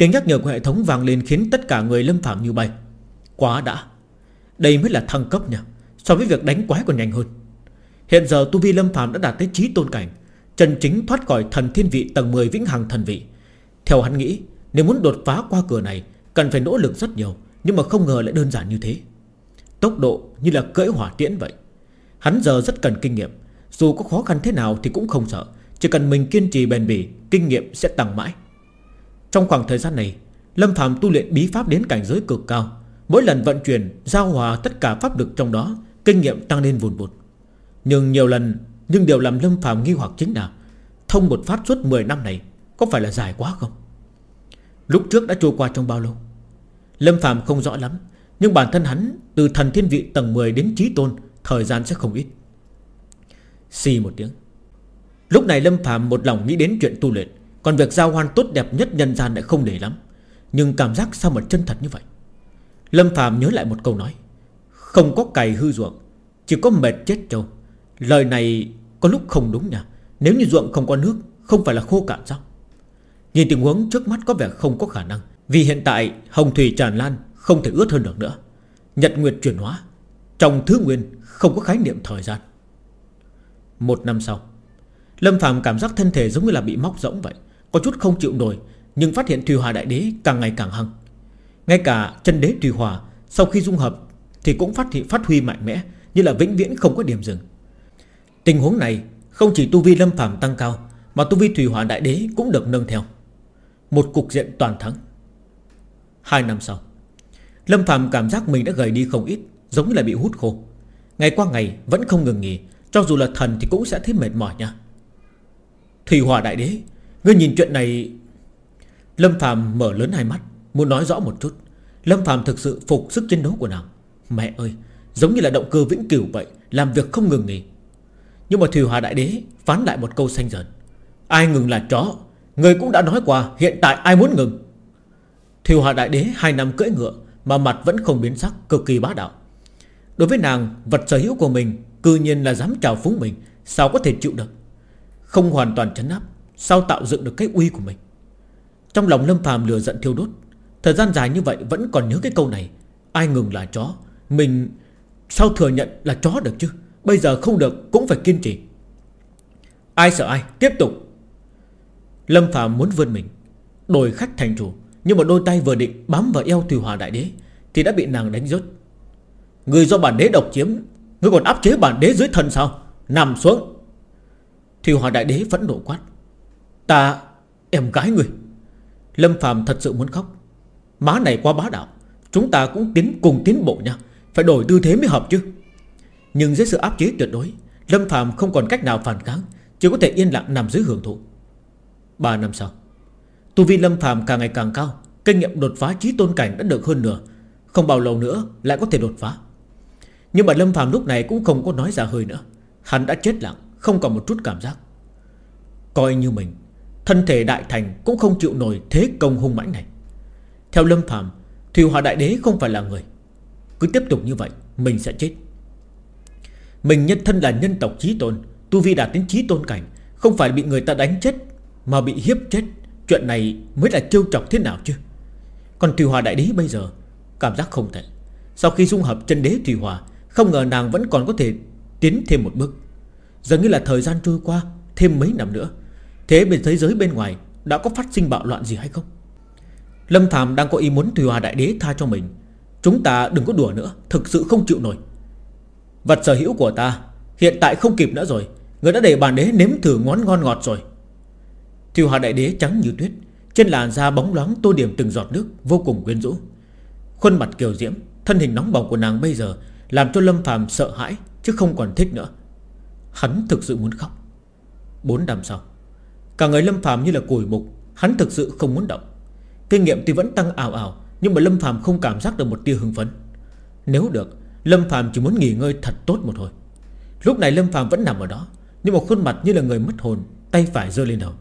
Tiếng nhắc nhở của hệ thống vang lên Khiến tất cả người lâm phạm như bay. Quá đã. Đây mới là thăng cấp nha So với việc đánh quái còn nhanh hơn. Hiện giờ Tu Vi Lâm Phạm đã đạt tới trí tôn cảnh trần chính thoát khỏi thần thiên vị tầng 10 vĩnh hằng thần vị. Theo hắn nghĩ, Nếu muốn đột phá qua cửa này, Cần phải nỗ lực rất nhiều, Nhưng mà không ngờ lại đơn giản như thế. Tốc độ như là cưỡi hỏa tiễn vậy. Hắn giờ rất cần kinh nghiệm, Dù có khó khăn thế nào thì cũng không sợ, Chỉ cần mình kiên trì bền bỉ, Kinh nghiệm sẽ tăng mãi. Trong khoảng thời gian này, Lâm Phạm tu luyện bí pháp đến cảnh giới cực cao. Mỗi lần vận chuyển, Giao hòa tất cả pháp lực trong đó, Kinh nghiệm tăng lên vùn vụt. Nhưng nhiều lần, Nhưng điều làm Lâm Phạm nghi hoặc chính là, Thông một phát suốt 10 năm này, Có phải là dài quá không? Lúc trước đã trôi qua trong bao lâu? Lâm Phạm không rõ lắm, Nhưng bản thân hắn, từ thần thiên vị tầng 10 đến trí tôn, Thời gian sẽ không ít. Xì một tiếng. Lúc này Lâm Phạm một lòng nghĩ đến chuyện tu luyện. Còn việc giao hoan tốt đẹp nhất nhân gian lại không để lắm. Nhưng cảm giác sao mà chân thật như vậy? Lâm Phạm nhớ lại một câu nói. Không có cày hư ruộng, Chỉ có mệt chết trâu. Lời này có lúc không đúng nhỉ Nếu như ruộng không có nước, Không phải là khô cạn sao? Nhìn tình huống trước mắt có vẻ không có khả năng. Vì hiện tại, hồng thủy tràn lan Không thể ướt hơn được nữa. Nhật nguyệt chuyển hóa. Trong thứ nguyên không có khái niệm thời gian. Một năm sau, Lâm Phạm cảm giác thân thể giống như là bị móc rỗng vậy. Có chút không chịu nổi, Nhưng phát hiện Thùy Hòa Đại Đế càng ngày càng hăng. Ngay cả chân đế Thùy Hòa, Sau khi dung hợp Thì cũng phát hiện phát huy mạnh mẽ, Như là vĩnh viễn không có điểm dừng. Tình huống này không chỉ tu vi Lâm Phạm tăng cao, Mà tu vi Thùy Hòa Đại Đế cũng được nâng theo. Một cục diện toàn thắng. Hai năm sau, Lâm Phạm cảm giác mình đã gầy đi không ít, Giống như là bị hút khô. Ngày qua ngày vẫn không ngừng nghỉ, Cho dù là thần thì cũng sẽ thấy mệt mỏi nha. Thủy Hòa Đại Đế Ngươi nhìn chuyện này. Lâm Phạm mở lớn hai mắt, Muốn nói rõ một chút. Lâm Phạm thực sự phục sức chiến đấu của nàng. Mẹ ơi, Giống như là động cơ vĩnh cửu vậy, Làm việc không ngừng nghỉ. Nhưng mà Thủy Hòa Đại Đế phán lại một câu xanh dần. Ai ngừng là chó, Người cũng đã nói qua, Hiện tại ai muốn ngừng? Thủy Hòa Đại Đế hai năm cưỡi ngựa Mà mặt vẫn không biến sắc, Cực kỳ bá đạo. Đối với nàng, vật sở hữu của mình Cư nhiên là dám trào phúng mình, Sao có thể chịu được? Không hoàn toàn chấn áp Sao tạo dựng được cái uy của mình? Trong lòng Lâm phàm lừa giận thiêu đốt, Thời gian dài như vậy vẫn còn nhớ cái câu này, Ai ngừng là chó, Mình sao thừa nhận là chó được chứ? Bây giờ không được cũng phải kiên trì. Ai sợ ai? Tiếp tục. Lâm phàm muốn vươn mình, Đổi khách thành chủ, Nhưng mà đôi tay vừa định bám vào eo Thủy Hòa Đại Đế Thì đã bị nàng đánh rớt. Người do bản đế độc chiếm, Người còn áp chế bản đế dưới thân sao? Nằm xuống. Thủy Hòa Đại Đế vẫn nộ quát Ta, em gái người Lâm Phạm thật sự muốn khóc. Má này qua bá đạo, Chúng ta cũng tiến cùng tiến bộ nha. Phải đổi tư thế mới hợp chứ. Nhưng dưới sự áp chế tuyệt đối, Lâm Phạm không còn cách nào phản kháng, Chỉ có thể yên lặng nằm dưới hưởng thụ. Ba năm sau, Tu vi Lâm Phạm càng ngày càng cao, Kinh nghiệm đột phá trí tôn cảnh đã được hơn nửa. Không bao lâu nữa lại có thể đột phá. Nhưng mà Lâm Phạm lúc này cũng không có nói ra hơi nữa. Hắn đã chết lặng, Không còn một chút cảm giác. Coi như mình Thân thể đại thành cũng không chịu nổi thế công hung mãnh này. Theo Lâm phàm, Thủy Hòa Đại Đế không phải là người. Cứ tiếp tục như vậy, Mình sẽ chết. Mình nhân thân là nhân tộc trí tôn, Tu Vi đạt đến trí tôn cảnh, Không phải bị người ta đánh chết, Mà bị hiếp chết. Chuyện này mới là trêu chọc thế nào chứ? Còn Thủy Hòa Đại Đế bây giờ, Cảm giác không thể Sau khi dung hợp chân đế Thủy Hòa Không ngờ nàng vẫn còn có thể tiến thêm một bước. Giờ như là thời gian trôi qua, Thêm mấy năm nữa Thế bên thế giới bên ngoài, Đã có phát sinh bạo loạn gì hay không? Lâm Thàm đang có ý muốn Thùy Hòa Đại Đế tha cho mình. Chúng ta đừng có đùa nữa, Thực sự không chịu nổi. Vật sở hữu của ta, Hiện tại không kịp nữa rồi. Người đã để bản đế nếm thử ngón ngon ngọt rồi. Thùy Hòa Đại Đế trắng như tuyết, Trên làn da bóng loáng tô điểm từng giọt nước, Vô cùng quyến rũ. Khuôn mặt kiều diễm, Thân hình nóng bỏng của nàng bây giờ Làm cho Lâm Phàm sợ hãi, Chứ không còn thích nữa. Hắn thực sự muốn khóc. Bốn năm sau Cả người Lâm phạm như là cùi mục, Hắn thực sự không muốn động. Kinh nghiệm thì vẫn tăng ảo ảo, Nhưng mà Lâm phạm không cảm giác được một tia hưng phấn. Nếu được, Lâm phạm chỉ muốn nghỉ ngơi thật tốt một hồi. Lúc này Lâm phạm vẫn nằm ở đó, Nhưng một khuôn mặt như là người mất hồn, Tay phải rơi lên đầu.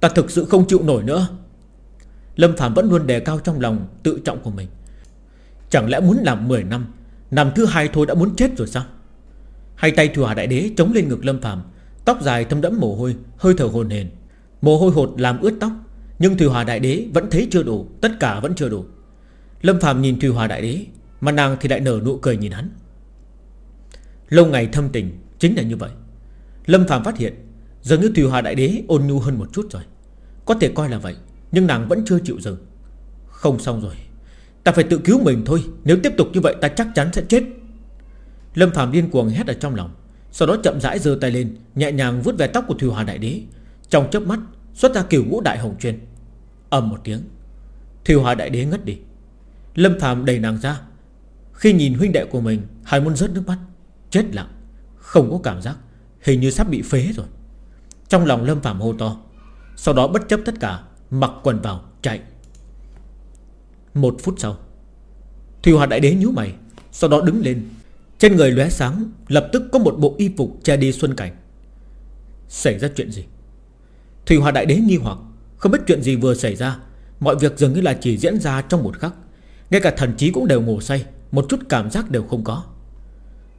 Ta thực sự không chịu nổi nữa. Lâm Phạm vẫn luôn đề cao trong lòng Tự trọng của mình. Chẳng lẽ muốn làm 10 năm Năm thứ hai thôi đã muốn chết rồi sao? Hai tay thừa đại đế chống lên ngực Lâm Phạm Tóc dài thâm đẫm mồ hôi, Hơi thở hồn hền Mồ hôi hột làm ướt tóc, Nhưng thủy Hòa Đại Đế vẫn thấy chưa đủ, Tất cả vẫn chưa đủ. Lâm Phạm nhìn thủy Hòa Đại Đế, Mà nàng thì lại nở nụ cười nhìn hắn. Lâu ngày thâm tình, Chính là như vậy. Lâm Phạm phát hiện, Dường như thủy Hòa Đại Đế ôn nhu hơn một chút rồi. Có thể coi là vậy, Nhưng nàng vẫn chưa chịu dừng. Không xong rồi, Ta phải tự cứu mình thôi, Nếu tiếp tục như vậy ta chắc chắn sẽ chết. Lâm Phạm điên cuồng hét ở trong lòng. Sau đó chậm rãi giơ tay lên, Nhẹ nhàng vuốt về tóc của Thủy Hòa Đại Đế. Trong chớp mắt, xuất ra kiểu ngũ đại hồng chuyên. Ầm một tiếng Thủy Hòa Đại Đế ngất đi. Lâm Phạm đẩy nàng ra. Khi nhìn huynh đệ của mình, Hai muốn rớt nước mắt. Chết lặng, Không có cảm giác, Hình như sắp bị phế rồi. Trong lòng Lâm Phạm hô to, Sau đó bất chấp tất cả, Mặc quần vào, chạy. Một phút sau Thủy Hòa Đại Đế nhíu mày, Sau đó đứng lên trên người lóe sáng, Lập tức có một bộ y phục che đi xuân cảnh. Xảy ra chuyện gì? Thủy Hòa Đại Đế nghi hoặc, Không biết chuyện gì vừa xảy ra. Mọi việc dường như là chỉ diễn ra trong một khắc. Ngay cả thần trí cũng đều ngủ say, Một chút cảm giác đều không có.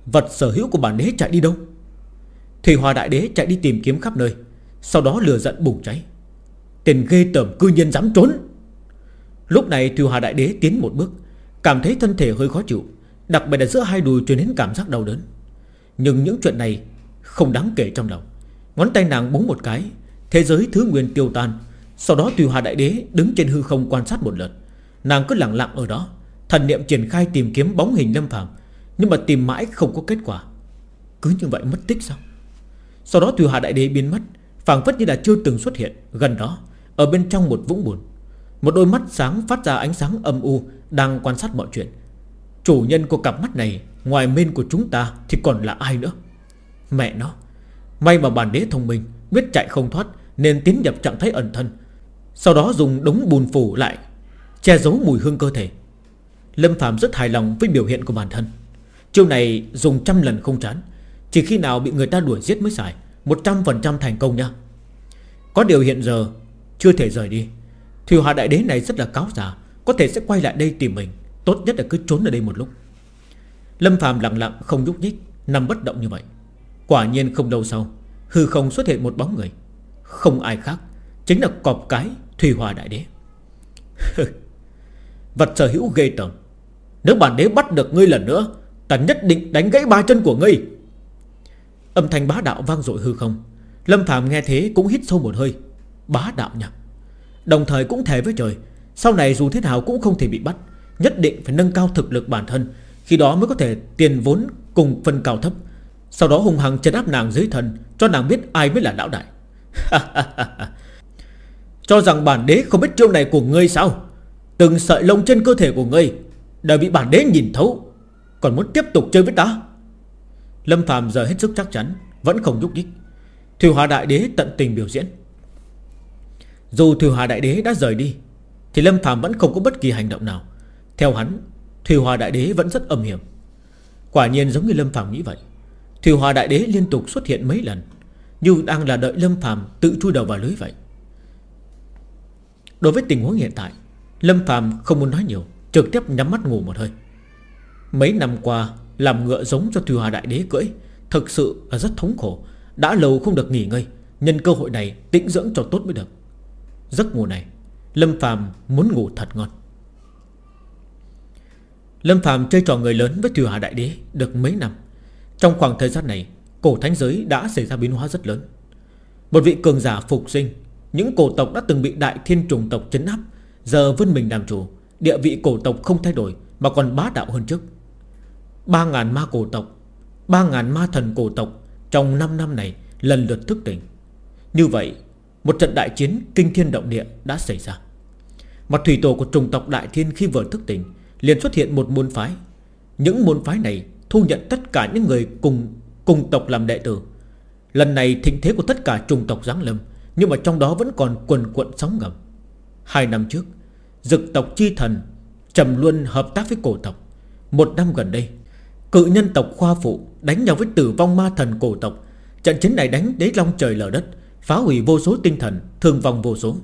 Vật sở hữu của bản đế chạy đi đâu? Thủy Hòa Đại Đế chạy đi tìm kiếm khắp nơi, Sau đó lừa giận bùng cháy. Tiền ghê tởm cư nhiên dám trốn! Lúc này Thủy Hòa Đại Đế tiến một bước, Cảm thấy thân thể hơi khó chịu. Đặc biệt là giữa hai đùi truyền đến cảm giác đau đớn. Nhưng những chuyện này Không đáng kể trong lòng. Ngón tay nàng búng một cái, Thế giới thứ nguyên tiêu tan. Sau đó tùy Hòa Đại Đế đứng trên hư không quan sát một lượt. Nàng cứ lặng lặng ở đó, Thần niệm triển khai tìm kiếm bóng hình lâm phàm, Nhưng mà tìm mãi không có kết quả. Cứ như vậy mất tích sao? Sau đó tùy hòa Đại Đế biến mất, phảng phất như là chưa từng xuất hiện Gần đó, Ở bên trong một vũng buồn Một đôi mắt sáng phát ra ánh sáng âm u Đang quan sát mọi chuyện. Chủ nhân của cặp mắt này, Ngoài mên của chúng ta thì còn là ai nữa? Mẹ nó, May mà bản đế thông minh, Biết chạy không thoát, Nên tiến nhập trạng thái ẩn thân. Sau đó dùng đống bùn phủ lại, Che giấu mùi hương cơ thể. Lâm Phạm rất hài lòng với biểu hiện của bản thân. Chiêu này dùng trăm lần không chán, chỉ khi nào bị người ta đuổi giết mới xài 100% thành công nha. Có điều hiện giờ Chưa thể rời đi. Thủy Hòa Đại Đế này rất là cáo giả Có thể sẽ quay lại đây tìm mình. Tốt nhất là cứ trốn ở đây một lúc. Lâm Phạm lặng lặng, không nhúc nhích, Nằm bất động như vậy. Quả nhiên không lâu sau, Hư không xuất hiện một bóng người. Không ai khác, Chính là cọp cái Thủy Hòa Đại Đế. Vật sở hữu ghê tởm. Nếu bản đế bắt được ngươi lần nữa, Ta nhất định đánh gãy ba chân của ngươi. Âm thanh bá đạo vang dội hư không. Lâm Phạm nghe thế cũng hít sâu một hơi. Bá đạo nhỉ? Đồng thời cũng thề với trời, Sau này dù thế nào cũng không thể bị bắt. Nhất định phải nâng cao thực lực bản thân, Khi đó mới có thể tiền vốn cùng phân cao thấp. Sau đó hùng hằng chấn áp nàng dưới thần Cho nàng biết ai mới là lão đại. Cho rằng bản đế không biết chiêu này của ngươi sao? Từng sợi lông trên cơ thể của ngươi đã bị bản đế nhìn thấu. Còn muốn tiếp tục chơi với ta? Lâm Phạm giờ hết sức chắc chắn, Vẫn không nhúc nhích. Thủy Hòa Đại Đế tận tình biểu diễn. Dù Thủy Hòa Đại Đế đã rời đi, Thì Lâm Phạm vẫn không có bất kỳ hành động nào. Theo hắn Thủy Hòa Đại Đế vẫn rất âm hiểm. Quả nhiên giống như Lâm Phạm nghĩ vậy. Thủy Hòa Đại Đế liên tục xuất hiện mấy lần, Như đang là đợi Lâm Phạm tự chui đầu vào lưới vậy. Đối với tình huống hiện tại, Lâm Phạm không muốn nói nhiều, Trực tiếp nhắm mắt ngủ một hơi. Mấy năm qua, làm ngựa giống cho Thùy Hòa Đại Đế cưỡi, Thực sự là rất thống khổ. Đã lâu không được nghỉ ngơi, Nhân cơ hội này tĩnh dưỡng cho tốt mới được. Giấc ngủ này, Lâm Phàm muốn ngủ thật ngon. Lâm Phạm chơi trò người lớn với Thừa Hà Đại Đế Được mấy năm. Trong khoảng thời gian này, Cổ thánh giới đã xảy ra biến hóa rất lớn. Một vị cường giả phục sinh, Những cổ tộc đã từng bị đại thiên trùng tộc chấn áp, Giờ vươn mình làm chủ, Địa vị cổ tộc không thay đổi Mà còn bá đạo hơn trước. Ba ngàn ma cổ tộc, Ba ngàn ma thần cổ tộc Trong 5 năm này lần lượt thức tỉnh. Như vậy, Một trận đại chiến kinh thiên động địa đã xảy ra. Mặt thủy tổ của trùng tộc Đại Thiên khi vừa thức tỉnh liền xuất hiện một môn phái. Những môn phái này thu nhận tất cả những người cùng cùng tộc làm đệ tử. Lần này thịnh thế của tất cả trùng tộc giáng lâm, Nhưng mà trong đó vẫn còn quần quận sóng ngầm. Hai năm trước, Dực tộc chi thần Trầm Luân hợp tác với cổ tộc. Một năm gần đây, Cự nhân tộc khoa phụ đánh nhau với tử vong ma thần cổ tộc. Trận chiến này đánh đế long trời lở đất, Phá hủy vô số tinh thần, Thương vong vô số.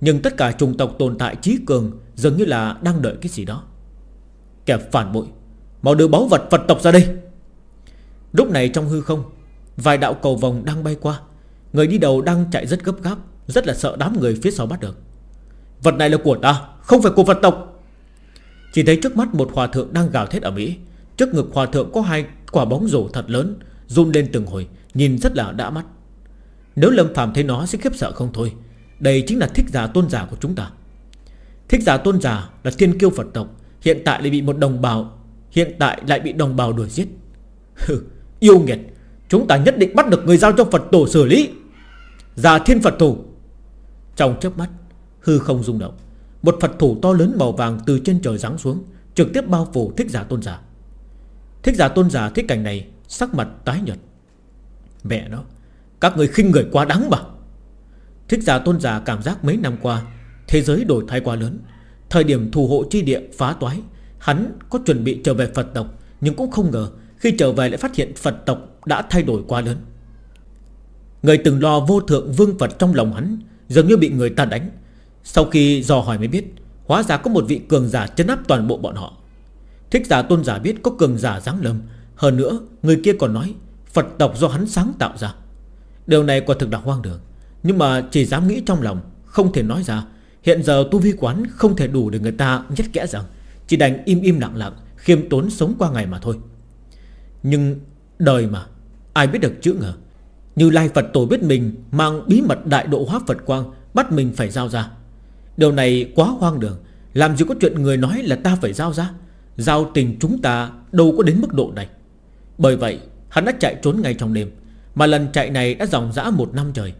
Nhưng tất cả trùng tộc tồn tại trí cường Dường như là đang đợi cái gì đó. Kẻ phản bội. Mau đưa báu vật Phật tộc ra đây. Lúc này trong hư không, Vài đạo cầu vòng đang bay qua. Người đi đầu đang chạy rất gấp gáp, Rất là sợ đám người phía sau bắt được. Vật này là của ta, Không phải của Phật tộc. Chỉ thấy trước mắt một hòa thượng đang gào thét ở Mỹ. Trước ngực hòa thượng có hai quả bóng rổ thật lớn, Run lên từng hồi, Nhìn rất là đã mắt. Nếu Lâm Phạm thấy nó sẽ khiếp sợ không thôi. Đây chính là thích giả tôn giả của chúng ta. Thích giả tôn giả là thiên kiêu Phật tộc Hiện tại lại bị một đồng bào, Hiện tại lại bị đồng bào đuổi giết. Yêu nghiệt, Chúng ta nhất định bắt được người giao cho Phật tổ xử lý. Giả thiên Phật thủ. Trong chớp mắt, Hư không rung động. Một Phật thủ to lớn màu vàng từ trên trời giáng xuống, Trực tiếp bao phủ thích giả tôn giả. Thích giả tôn giả thích cảnh này, Sắc mặt tái nhật Mẹ nó, Các người khinh người quá đáng mà. Thích giả tôn giả cảm giác mấy năm qua, Thế giới đổi thay quá lớn. Thời điểm thủ hộ chi địa phá toái, Hắn có chuẩn bị trở về Phật tộc, Nhưng cũng không ngờ Khi trở về lại phát hiện Phật tộc đã thay đổi quá lớn. Người từng lo vô thượng vương Phật trong lòng hắn, Dường như bị người ta đánh. Sau khi dò hỏi mới biết, Hóa ra có một vị cường giả chấn áp toàn bộ bọn họ. Thích giả tôn giả biết có cường giả giáng lâm, Hơn nữa, người kia còn nói Phật tộc do hắn sáng tạo ra. Điều này quả thực là hoang đường, Nhưng mà chỉ dám nghĩ trong lòng, Không thể nói ra Hiện giờ tu vi quán không thể đủ để người ta nhất kẽ rằng Chỉ đành im im lặng lặng, Khiêm tốn sống qua ngày mà thôi. Nhưng đời mà, Ai biết được chữ ngờ. Như Lai Phật Tổ biết mình Mang bí mật đại độ hóa Phật Quang, Bắt mình phải giao ra. Điều này quá hoang đường, Làm gì có chuyện người nói là ta phải giao ra. Giao tình chúng ta đâu có đến mức độ này. Bởi vậy, Hắn đã chạy trốn ngay trong đêm, Mà lần chạy này đã dòng dã một năm trời.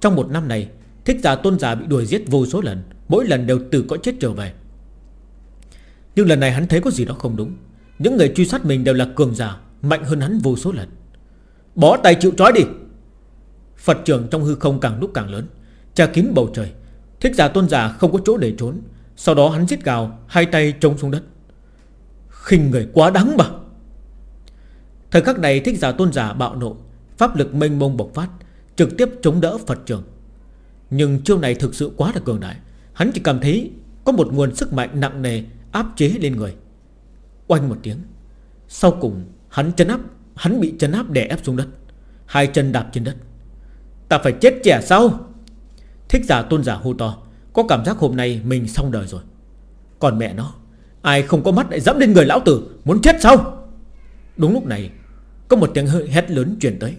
Trong một năm này Thích giả tôn giả bị đuổi giết vô số lần, Mỗi lần đều từ cõi chết trở về. Nhưng lần này hắn thấy có gì đó không đúng. Những người truy sát mình đều là cường giả, Mạnh hơn hắn vô số lần. Bỏ tay chịu trói đi! Phật trường trong hư không càng lúc càng lớn Tra kín bầu trời. Thích giả tôn giả không có chỗ để trốn, Sau đó hắn giết gào, Hai tay trông xuống đất. Khinh người quá đáng mà! Thời khắc này thích giả tôn giả bạo nộ, Pháp lực mênh mông bộc phát, Trực tiếp chống đỡ Phật trường. Nhưng chiêu này thực sự quá là cường đại. Hắn chỉ cảm thấy Có một nguồn sức mạnh nặng nề áp chế lên người. Oanh một tiếng. Sau cùng, hắn chân áp, Hắn bị chân áp đè ép xuống đất. Hai chân đạp trên đất. Ta phải chết trẻ sao? Thích giả tôn giả hô to. Có cảm giác hôm nay mình xong đời rồi. Còn mẹ nó, Ai không có mắt lại dẫm lên người lão tử? Muốn chết sao? Đúng lúc này, Có một tiếng hét lớn truyền tới.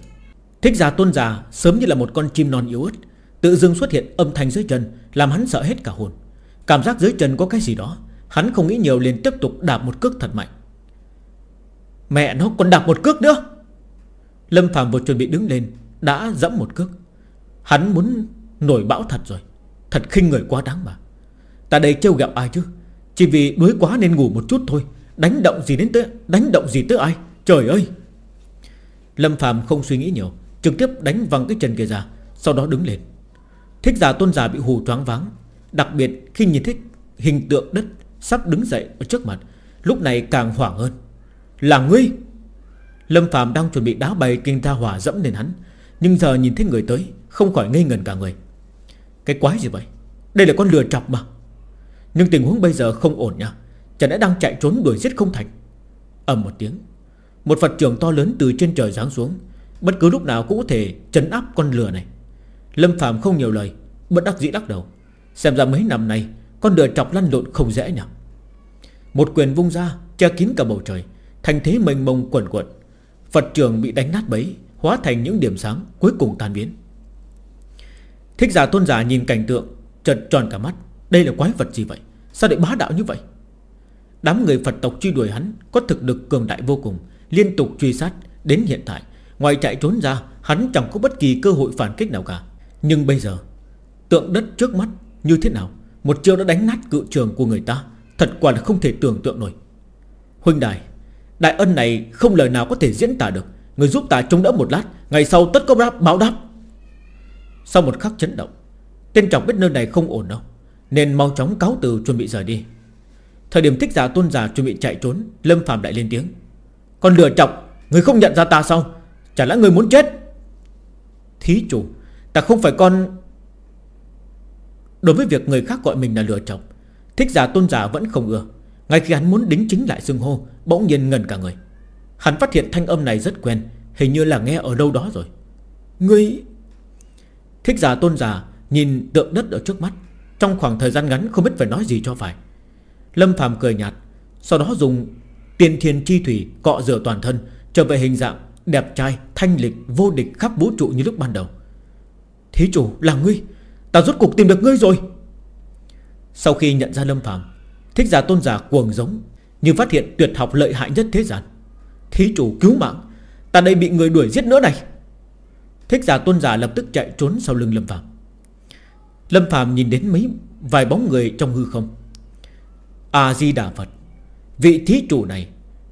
Thích giả tôn giả sớm như là một con chim non yếu ớt Tự dưng xuất hiện âm thanh dưới chân, Làm hắn sợ hết cả hồn. Cảm giác dưới chân có cái gì đó, Hắn không nghĩ nhiều liền tiếp tục đạp một cước thật mạnh. Mẹ nó, còn đạp một cước nữa! Lâm Phạm vừa chuẩn bị đứng lên, Đã dẫm một cước. Hắn muốn nổi bão thật rồi. Thật khinh người quá đáng mà. Ta đây trêu gặp ai chứ? Chỉ vì đuối quá nên ngủ một chút thôi. Đánh động gì đến tới, Đánh động gì tới ai? Trời ơi! Lâm Phạm không suy nghĩ nhiều, Trực tiếp đánh văng cái chân kia ra, Sau đó đứng lên. Thích giả tôn giả bị hù choáng váng. Đặc biệt khi nhìn thích hình tượng đất Sắp đứng dậy ở trước mặt, Lúc này càng hoảng hơn. Là ngươi? Lâm Phạm đang chuẩn bị đá bay kinh tha hỏa dẫm lên hắn, Nhưng giờ nhìn thấy người tới, Không khỏi ngây ngần cả người. Cái quái gì vậy? Đây là con lừa chọc mà. Nhưng tình huống bây giờ không ổn nha Chẳng lẽ đang chạy trốn đuổi giết không thành? Ầm một tiếng, Một Phật trường to lớn từ trên trời giáng xuống, Bất cứ lúc nào cũng có thể chấn áp con lừa này. Lâm Phạm không nhiều lời, Bất đắc dĩ lắc đầu. Xem ra mấy năm nay, Con đừa chọc lăn lộn không dễ nhỉ. Một quyền vung ra, Che kín cả bầu trời, Thành thế mênh mông quẩn quẩn Phật trường bị đánh nát bấy, Hóa thành những điểm sáng cuối cùng tan biến. Thích giả tôn giả nhìn cảnh tượng Chợt tròn cả mắt. Đây là quái vật gì vậy? Sao lại bá đạo như vậy? Đám người Phật tộc truy đuổi hắn Có thực lực cường đại vô cùng, Liên tục truy sát Đến hiện tại. Ngoài chạy trốn ra, Hắn chẳng có bất kỳ cơ hội phản kích nào cả. Nhưng bây giờ, Tượng đất trước mắt như thế nào? Một chiêu đã đánh nát cự trường của người ta. Thật quả là không thể tưởng tượng nổi. Huynh đài, Đại ân này không lời nào có thể diễn tả được. Người giúp ta chống đỡ một lát, Ngày sau tất có đáp báo đáp. Sau một khắc chấn động, Tên trọng biết nơi này không ổn đâu, Nên mau chóng cáo từ chuẩn bị rời đi. Thời điểm thích giả tôn giả chuẩn bị chạy trốn, Lâm Phạm đại lên tiếng. Còn lừa chọc, Người không nhận ra ta sao? Chả lẽ người muốn chết? Thí chủ Ta không phải con. Đối với việc người khác gọi mình là lừa chồng, Thích giả tôn giả vẫn không ưa. Ngay khi hắn muốn đính chính lại xưng hô, Bỗng nhiên ngần cả người. Hắn phát hiện thanh âm này rất quen, Hình như là nghe ở đâu đó rồi. Ngươi! Thích giả tôn giả Nhìn tượng đất ở trước mắt, Trong khoảng thời gian ngắn không biết phải nói gì cho phải. Lâm phàm cười nhạt, Sau đó dùng tiên thiên chi thủy cọ rửa toàn thân, Trở về hình dạng đẹp trai, Thanh lịch, vô địch khắp vũ trụ như lúc ban đầu. Thí chủ là ngươi. Ta rốt cuộc tìm được ngươi rồi. Sau khi nhận ra Lâm phàm, Thích giả tôn giả cuồng giống Như phát hiện tuyệt học lợi hại nhất thế gian. Thí chủ cứu mạng, Ta đây bị người đuổi giết nữa này. Thích giả tôn giả lập tức chạy trốn sau lưng Lâm Phạm Lâm Phạm nhìn đến mấy Vài bóng người trong hư không. A-di-đà Phật, Vị thí chủ này,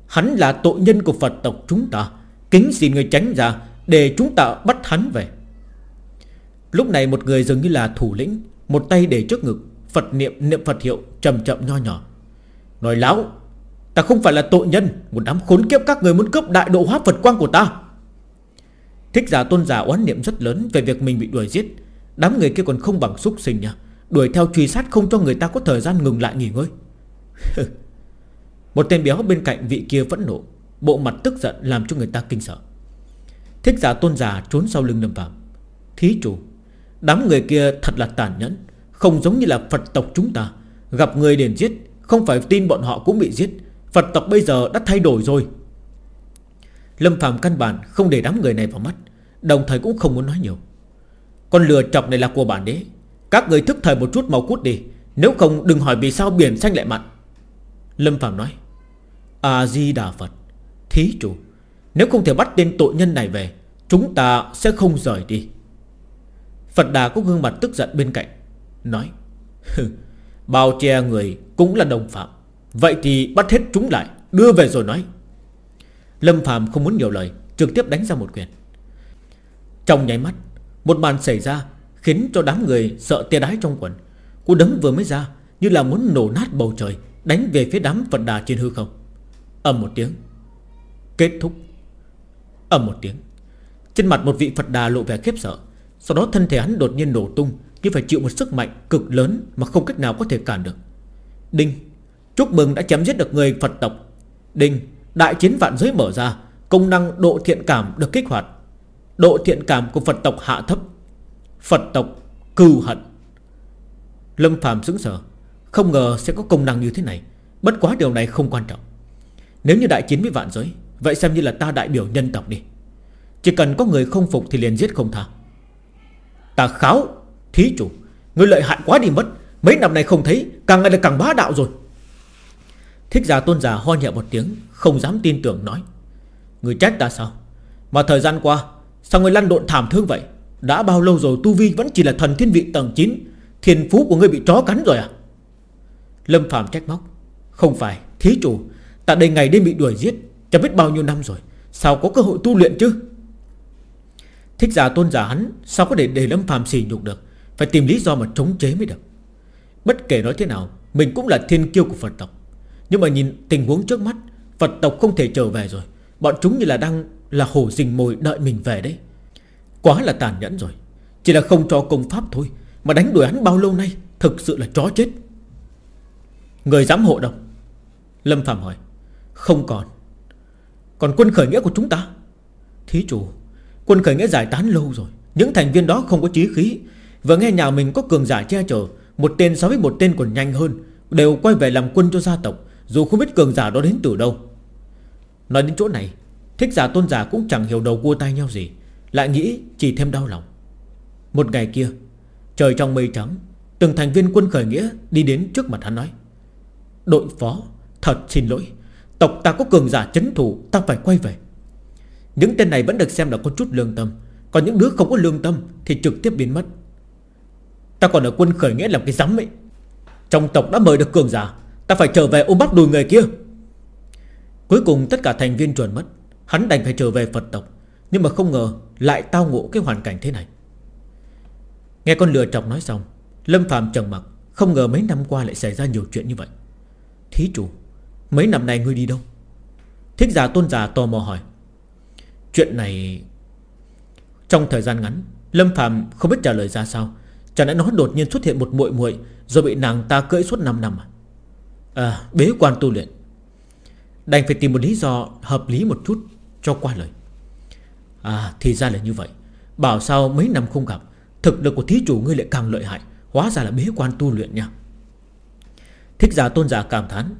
Hắn là tội nhân của Phật tộc chúng ta, Kính xin người tránh ra Để chúng ta bắt hắn về. Lúc này một người dường như là thủ lĩnh, Một tay để trước ngực, Phật niệm niệm Phật hiệu chậm chậm nho nhỏ. Nói láo Ta không phải là tội nhân, Một đám khốn kiếp các người muốn cướp đại độ hóa Phật quang của ta. Thích giả tôn giả oán niệm rất lớn Về việc mình bị đuổi giết. Đám người kia còn không bằng xúc sinh nha, Đuổi theo truy sát không cho người ta có thời gian ngừng lại nghỉ ngơi. Một tên béo bên cạnh vị kia vẫn nộ, Bộ mặt tức giận làm cho người ta kinh sợ. Thích giả tôn giả trốn sau lưng lâm phạm Thí chủ Đám người kia thật là tàn nhẫn, Không giống như là Phật tộc chúng ta. Gặp người liền giết, Không phải tin bọn họ cũng bị giết. Phật tộc bây giờ đã thay đổi rồi. Lâm Phạm căn bản không để đám người này vào mắt, Đồng thời cũng không muốn nói nhiều. Con lừa chọc này là của bản đế. Các người thức thời một chút mau cút đi, Nếu không đừng hỏi vì sao biển xanh lại mặn. Lâm Phạm nói, A-di-đà Phật, Thí chủ, Nếu không thể bắt tên tội nhân này về, Chúng ta sẽ không rời đi. Phật Đà có gương mặt tức giận bên cạnh, Nói Bao che người cũng là đồng phạm. Vậy thì bắt hết chúng lại, Đưa về rồi nói. Lâm Phạm không muốn nhiều lời, Trực tiếp đánh ra một quyền. Trong nháy mắt, Một màn xảy ra Khiến cho đám người sợ tia đái trong quần. Cú đấm vừa mới ra, Như là muốn nổ nát bầu trời, Đánh về phía đám Phật đà trên hư không. Ầm một tiếng, Kết thúc. Ầm một tiếng, Trên mặt một vị Phật đà lộ vẻ khiếp sợ. Sau đó thân thể hắn đột nhiên nổ tung Như phải chịu một sức mạnh cực lớn Mà không cách nào có thể cản được. Đinh, Chúc mừng đã chém giết được người Phật tộc. Đinh, Đại chiến vạn giới mở ra, Công năng độ thiện cảm được kích hoạt. Độ thiện cảm của Phật tộc hạ thấp. Phật tộc cừu hận. Lâm Phạm sững sờ, Không ngờ sẽ có công năng như thế này. Bất quá điều này không quan trọng. Nếu như đại chiến với vạn giới, Vậy xem như là ta đại biểu nhân tộc đi. Chỉ cần có người không phục thì liền giết không tha. Ta kháo, Thí chủ, Người lợi hại quá đi mất, Mấy năm nay không thấy, Càng ngày là càng bá đạo rồi. Thích giả tôn giả ho nhẹ một tiếng, Không dám tin tưởng nói, Người trách ta sao? Mà thời gian qua, Sao người lăn độn thảm thương vậy? Đã bao lâu rồi Tu Vi vẫn chỉ là thần thiên vị tầng 9 Thiên phú của người bị chó cắn rồi à? Lâm Phạm trách móc, Không phải, Thí chủ Tại đây ngày đêm bị đuổi giết Chẳng biết bao nhiêu năm rồi, Sao có cơ hội tu luyện chứ? Thích giả tôn giả hắn, Sao có thể để Lâm phàm xỉ nhục được? Phải tìm lý do mà chống chế mới được. Bất kể nói thế nào, Mình cũng là thiên kiêu của Phật tộc. Nhưng mà nhìn tình huống trước mắt, Phật tộc không thể trở về rồi. Bọn chúng như là đang là hổ rình mồi đợi mình về đấy. Quá là tàn nhẫn rồi. Chỉ là không cho công pháp thôi, Mà đánh đuổi hắn bao lâu nay, Thực sự là chó chết. Người dám hộ đâu? Lâm Phạm hỏi. Không còn. Còn quân khởi nghĩa của chúng ta? Thí chủ Quân khởi nghĩa giải tán lâu rồi, Những thành viên đó không có chí khí. Và nghe nhà mình có cường giả che chở, Một tên so với một tên còn nhanh hơn, Đều quay về làm quân cho gia tộc, Dù không biết cường giả đó đến từ đâu. Nói đến chỗ này, Thích giả tôn giả cũng chẳng hiểu đầu cua tay nhau gì, Lại nghĩ chỉ thêm đau lòng. Một ngày kia, Trời trong mây trắng, Từng thành viên quân khởi nghĩa đi đến trước mặt hắn nói, Đội phó, Thật xin lỗi, Tộc ta có cường giả chấn thủ, Ta phải quay về. Những tên này vẫn được xem là có chút lương tâm. Còn những đứa không có lương tâm Thì trực tiếp biến mất. Ta còn ở quân khởi nghĩa làm cái rắm ấy. Trong tộc đã mời được cường giả, Ta phải trở về ôm bắt đùi người kia. Cuối cùng tất cả thành viên chuẩn mất. Hắn đành phải trở về Phật tộc. Nhưng mà không ngờ lại tao ngộ cái hoàn cảnh thế này. Nghe con lừa chọc nói xong, Lâm Phạm trầm mặt Không ngờ mấy năm qua lại xảy ra nhiều chuyện như vậy. Thí chủ, Mấy năm nay ngươi đi đâu? Thích giả tôn giả tò mò hỏi. Chuyện này, Trong thời gian ngắn, Lâm Phạm không biết trả lời ra sao. Chẳng lẽ nó đột nhiên xuất hiện một muội muội Rồi bị nàng ta cưỡi suốt 5 năm à? À bế quan tu luyện. Đành phải tìm một lý do hợp lý một chút Cho qua lời. À thì ra là như vậy. Bảo sao mấy năm không gặp, Thực lực của thí chủ ngươi lại càng lợi hại, Hóa ra là bế quan tu luyện nha. Thích giả tôn giả cảm thán,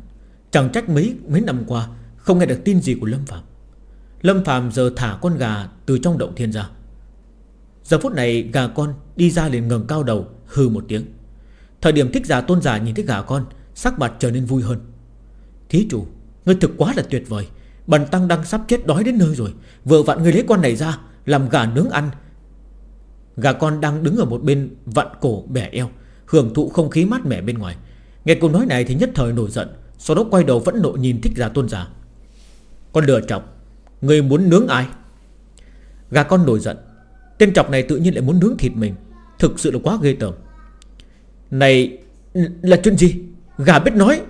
Chẳng trách mấy mấy năm qua Không nghe được tin gì của Lâm Phạm Lâm Phạm giờ thả con gà từ trong động thiên ra. Giờ phút này gà con đi ra liền ngẩng cao đầu Hư một tiếng. Thời điểm thích giả tôn giả nhìn thấy gà con, Sắc mặt trở nên vui hơn. Thí chủ, Ngươi thực quá là tuyệt vời. Bần tăng đang sắp chết đói đến nơi rồi. Vừa vặn ngươi lấy con này ra, Làm gà nướng ăn. Gà con đang đứng ở một bên vặn cổ bẻ eo, Hưởng thụ không khí mát mẻ bên ngoài. Nghe câu nói này thì nhất thời nổi giận, Sau đó quay đầu vẫn nộ nhìn thích giả tôn giả. Con lừa chọc. Người muốn nướng ai? Gà con nổi giận. Tên trọc này tự nhiên lại muốn nướng thịt mình. Thực sự là quá ghê tởm. Này là chuyện gì? Gà biết nói.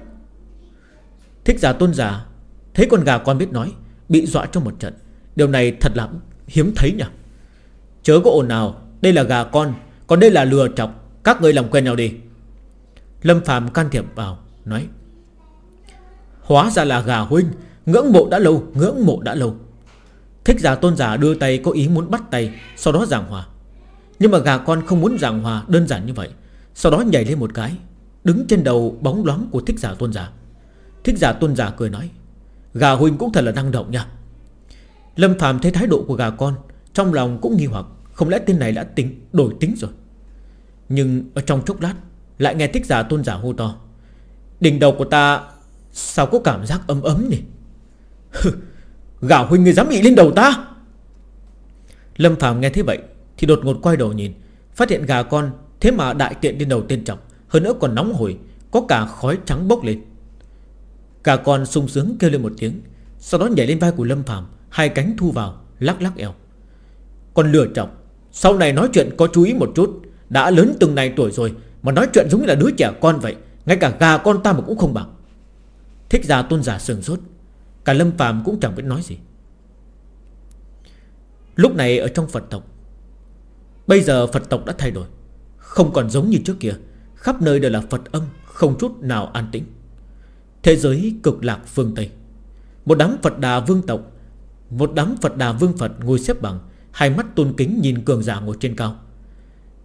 Thích giả tôn giả Thấy con gà con biết nói, Bị dọa trong một trận. Điều này thật là hiếm thấy nhỉ? Chớ có ồn nào Đây là gà con, Còn đây là lừa chọc. Các người làm quen nhau đi. Lâm Phạm can thiệp vào, Nói, Hóa ra là gà huynh Ngưỡng mộ đã lâu, Ngưỡng mộ đã lâu. Thích giả tôn giả đưa tay có ý muốn bắt tay, Sau đó giảng hòa. Nhưng mà gà con không muốn giảng hòa đơn giản như vậy. Sau đó nhảy lên một cái, Đứng trên đầu bóng loáng của thích giả tôn giả Thích giả tôn giả cười nói, Gà huynh cũng thật là năng động nha. Lâm Phạm thấy thái độ của gà con, Trong lòng cũng nghi hoặc, Không lẽ tên này đã tính, đổi tính rồi. Nhưng ở trong chốc lát, Lại nghe thích giả tôn giả hô to, Đỉnh đầu của ta Sao có cảm giác ấm ấm nhỉ? Gạo huynh người dám bị lên đầu ta. Lâm Phạm nghe thế vậy Thì đột ngột quay đầu nhìn, Phát hiện gà con Thế mà đại tiện lên đầu tên trọng Hơn nữa còn nóng hổi, Có cả khói trắng bốc lên. Gà con sung sướng kêu lên một tiếng, Sau đó nhảy lên vai của Lâm Phạm Hai cánh thu vào, lắc lắc eo. Con lừa trọng Sau này nói chuyện có chú ý một chút, Đã lớn từng này tuổi rồi Mà nói chuyện giống như là đứa trẻ con vậy, Ngay cả gà con ta mà cũng không bằng. Thích giả tôn giả sừng sốt. Cả Lâm Phạm cũng chẳng biết nói gì. Lúc này ở trong Phật tộc, Bây giờ Phật tộc đã thay đổi, Không còn giống như trước kia. Khắp nơi đều là Phật âm, Không chút nào an tĩnh. Thế giới cực lạc phương Tây. Một đám Phật đà vương tộc, Một đám Phật đà vương Phật ngồi xếp bằng, Hai mắt tôn kính nhìn cường giả ngồi trên cao.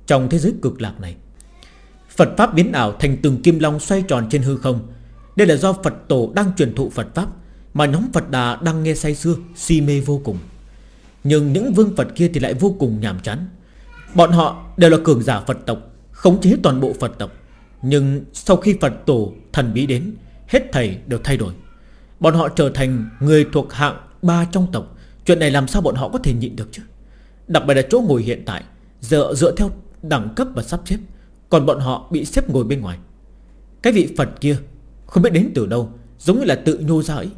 Trong thế giới cực lạc này, Phật Pháp biến ảo thành từng kim long xoay tròn trên hư không. Đây là do Phật Tổ đang truyền thụ Phật Pháp. Mà nhóm Phật Đà đang nghe say xưa Si mê vô cùng. Nhưng những vương Phật kia thì lại vô cùng nhàm chán. Bọn họ đều là cường giả Phật tộc Khống chế toàn bộ Phật tộc. Nhưng sau khi Phật Tổ thần bí đến Hết thầy đều thay đổi. Bọn họ trở thành người thuộc hạng ba trong tộc. Chuyện này làm sao bọn họ có thể nhịn được chứ? Đặc biệt là chỗ ngồi hiện tại Dựa, dựa theo đẳng cấp và sắp xếp Còn bọn họ bị xếp ngồi bên ngoài. Cái vị Phật kia Không biết đến từ đâu Giống như là tự nhô ra ấy.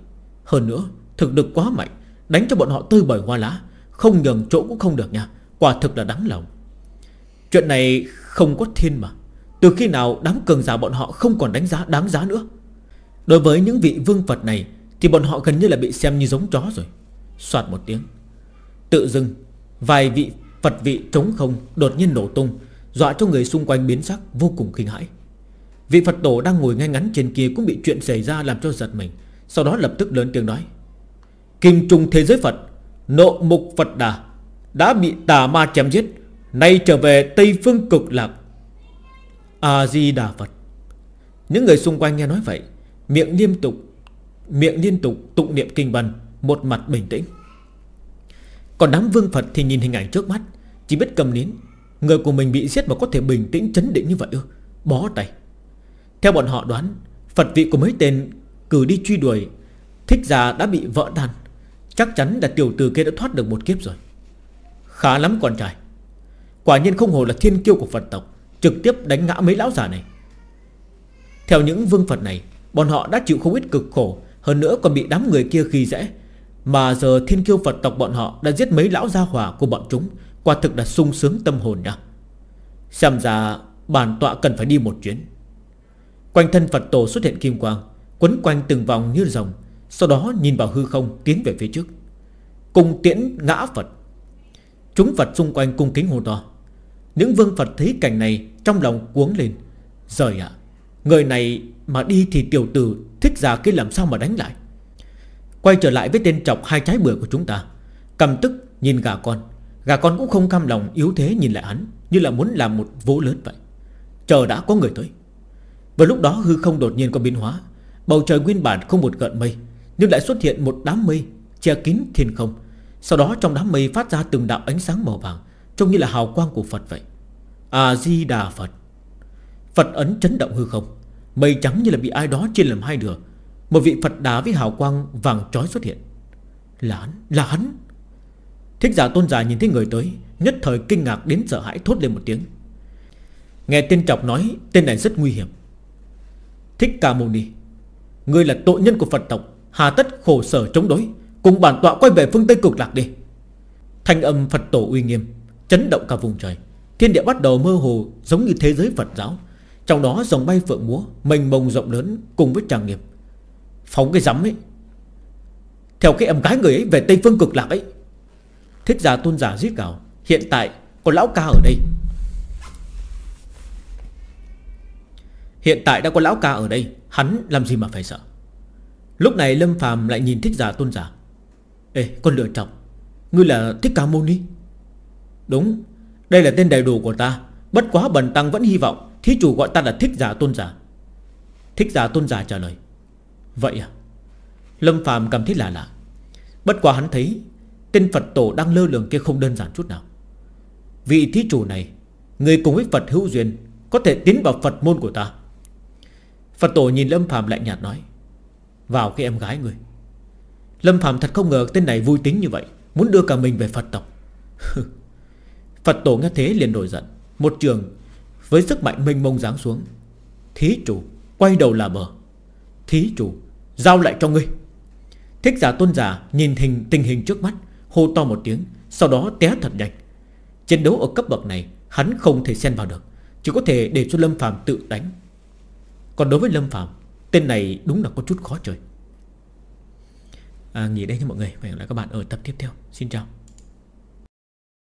Hơn nữa, thực lực quá mạnh, Đánh cho bọn họ tươi bời hoa lá, Không nhường chỗ cũng không được nha. Quả thực là đáng lòng. Chuyện này không có thiên mà. Từ khi nào đám cường giả bọn họ không còn đánh giá đáng giá nữa? Đối với những vị vương Phật này, Thì bọn họ gần như là bị xem như giống chó rồi. Xoạt một tiếng. Tự dưng, Vài vị Phật vị trống không đột nhiên nổ tung, Dọa cho người xung quanh biến sắc vô cùng kinh hãi. Vị Phật tổ đang ngồi ngay ngắn trên kia Cũng bị chuyện xảy ra làm cho giật mình. Sau đó lập tức lớn tiếng nói, Kim trùng thế giới Phật, Nộ mục Phật đà, Đã bị tà ma chém giết, Nay trở về Tây Phương cực lạc. A-di-đà Phật. Những người xung quanh nghe nói vậy, Miệng liên tục, Miệng liên tục tụng niệm kinh văn, Một mặt bình tĩnh. Còn đám vương Phật thì nhìn hình ảnh trước mắt, Chỉ biết cầm nín, Người của mình bị giết mà có thể bình tĩnh chấn định như vậy ư? Bó tay. Theo bọn họ đoán, Phật vị của mấy tên cử đi truy đuổi. Thích già đã bị vỡ tan Chắc chắn là tiểu tử kia đã thoát được một kiếp rồi. Khá lắm con trai. Quả nhiên không hồ là thiên kiêu của Phật tộc, Trực tiếp đánh ngã mấy lão già này. Theo những vương Phật này, Bọn họ đã chịu không ít cực khổ, Hơn nữa còn bị đám người kia khi dễ. Mà giờ thiên kiêu Phật tộc bọn họ Đã giết mấy lão gia hỏa của bọn chúng, Quả thực là sung sướng tâm hồn nha. Xem ra bản tọa cần phải đi một chuyến. Quanh thân Phật tổ xuất hiện kim quang Quấn quanh từng vòng như rồng, Sau đó nhìn vào hư không tiến về phía trước. Cùng tiễn ngã Phật. Chúng Phật xung quanh cung kính hô to. Những vương Phật thấy cảnh này Trong lòng cuống lên. Rời ạ, Người này mà đi thì tiểu tử Thích giả kia làm sao mà đánh lại? Quay trở lại với tên trọc hai trái bưởi của chúng ta. Cầm tức nhìn gà con. Gà con cũng không cam lòng yếu thế nhìn lại hắn, Như là muốn làm một vỗ lớn vậy. Chờ đã có người tới. Và lúc đó hư không đột nhiên có biến hóa. Bầu trời nguyên bản không một gợn mây Nhưng lại xuất hiện một đám mây Che kín thiên không. Sau đó trong đám mây phát ra từng đạo ánh sáng màu vàng Trông như là hào quang của Phật vậy. A-di-đà Phật. Phật ấn chấn động hư không Mây trắng như là bị ai đó chia làm hai nửa. Một vị Phật đá với hào quang vàng trói xuất hiện. Là hắn, là hắn Thích giả tôn giả nhìn thấy người tới Nhất thời kinh ngạc đến sợ hãi thốt lên một tiếng. Nghe tên chọc nói Tên này rất nguy hiểm. Thích ca mâu ni. Ngươi là tội nhân của Phật tộc, Hà tất khổ sở chống đối, Cùng bản tọa quay về phương Tây cực lạc đi. Thanh âm Phật tổ uy nghiêm, Chấn động cả vùng trời. Thiên địa bắt đầu mơ hồ, giống như thế giới Phật giáo. Trong đó dòng bay phượng múa, Mênh mông rộng lớn cùng với tràng nghiệp Phóng cái rắm ấy. Theo cái em gái người ấy về Tây phương cực lạc ấy. Thích giả tôn giả giết cào Hiện tại có lão ca ở đây. Hiện tại đã có lão ca ở đây. Hắn làm gì mà phải sợ? Lúc này Lâm phàm lại nhìn thích giả tôn giả. Ê, con lựa chọc Ngươi là thích ca môn đi Đúng, Đây là tên đầy đủ của ta. Bất quá bần tăng vẫn hy vọng Thí chủ gọi ta là thích giả tôn giả. Thích giả tôn giả trả lời. Vậy à? Lâm phàm cảm thấy lạ lạ. Bất quá hắn thấy Tên Phật tổ đang lơ lường kia không đơn giản chút nào. Vị thí chủ này, Người cùng với Phật hữu duyên, Có thể tiến vào Phật môn của ta. Phật tổ nhìn Lâm Phạm lạnh nhạt nói, Vào cái em gái người Lâm Phạm thật không ngờ tên này vui tính như vậy, Muốn đưa cả mình về Phật tộc. Phật tổ nghe thế liền nổi giận. Một trường, với sức mạnh mênh mông giáng xuống. Thí chủ, Quay đầu là bờ. Thí chủ, Giao lại cho ngươi. Thích giả tôn giả nhìn hình, tình hình trước mắt, Hô to một tiếng, Sau đó té thật nhanh. Chiến đấu ở cấp bậc này, Hắn không thể xen vào được, Chỉ có thể để cho Lâm Phạm tự đánh. Còn đối với Lâm Phạm Tên này đúng là có chút khó chơi. À, Nghỉ đây nha mọi người Hẹn gặp lại các bạn ở tập tiếp theo. Xin chào.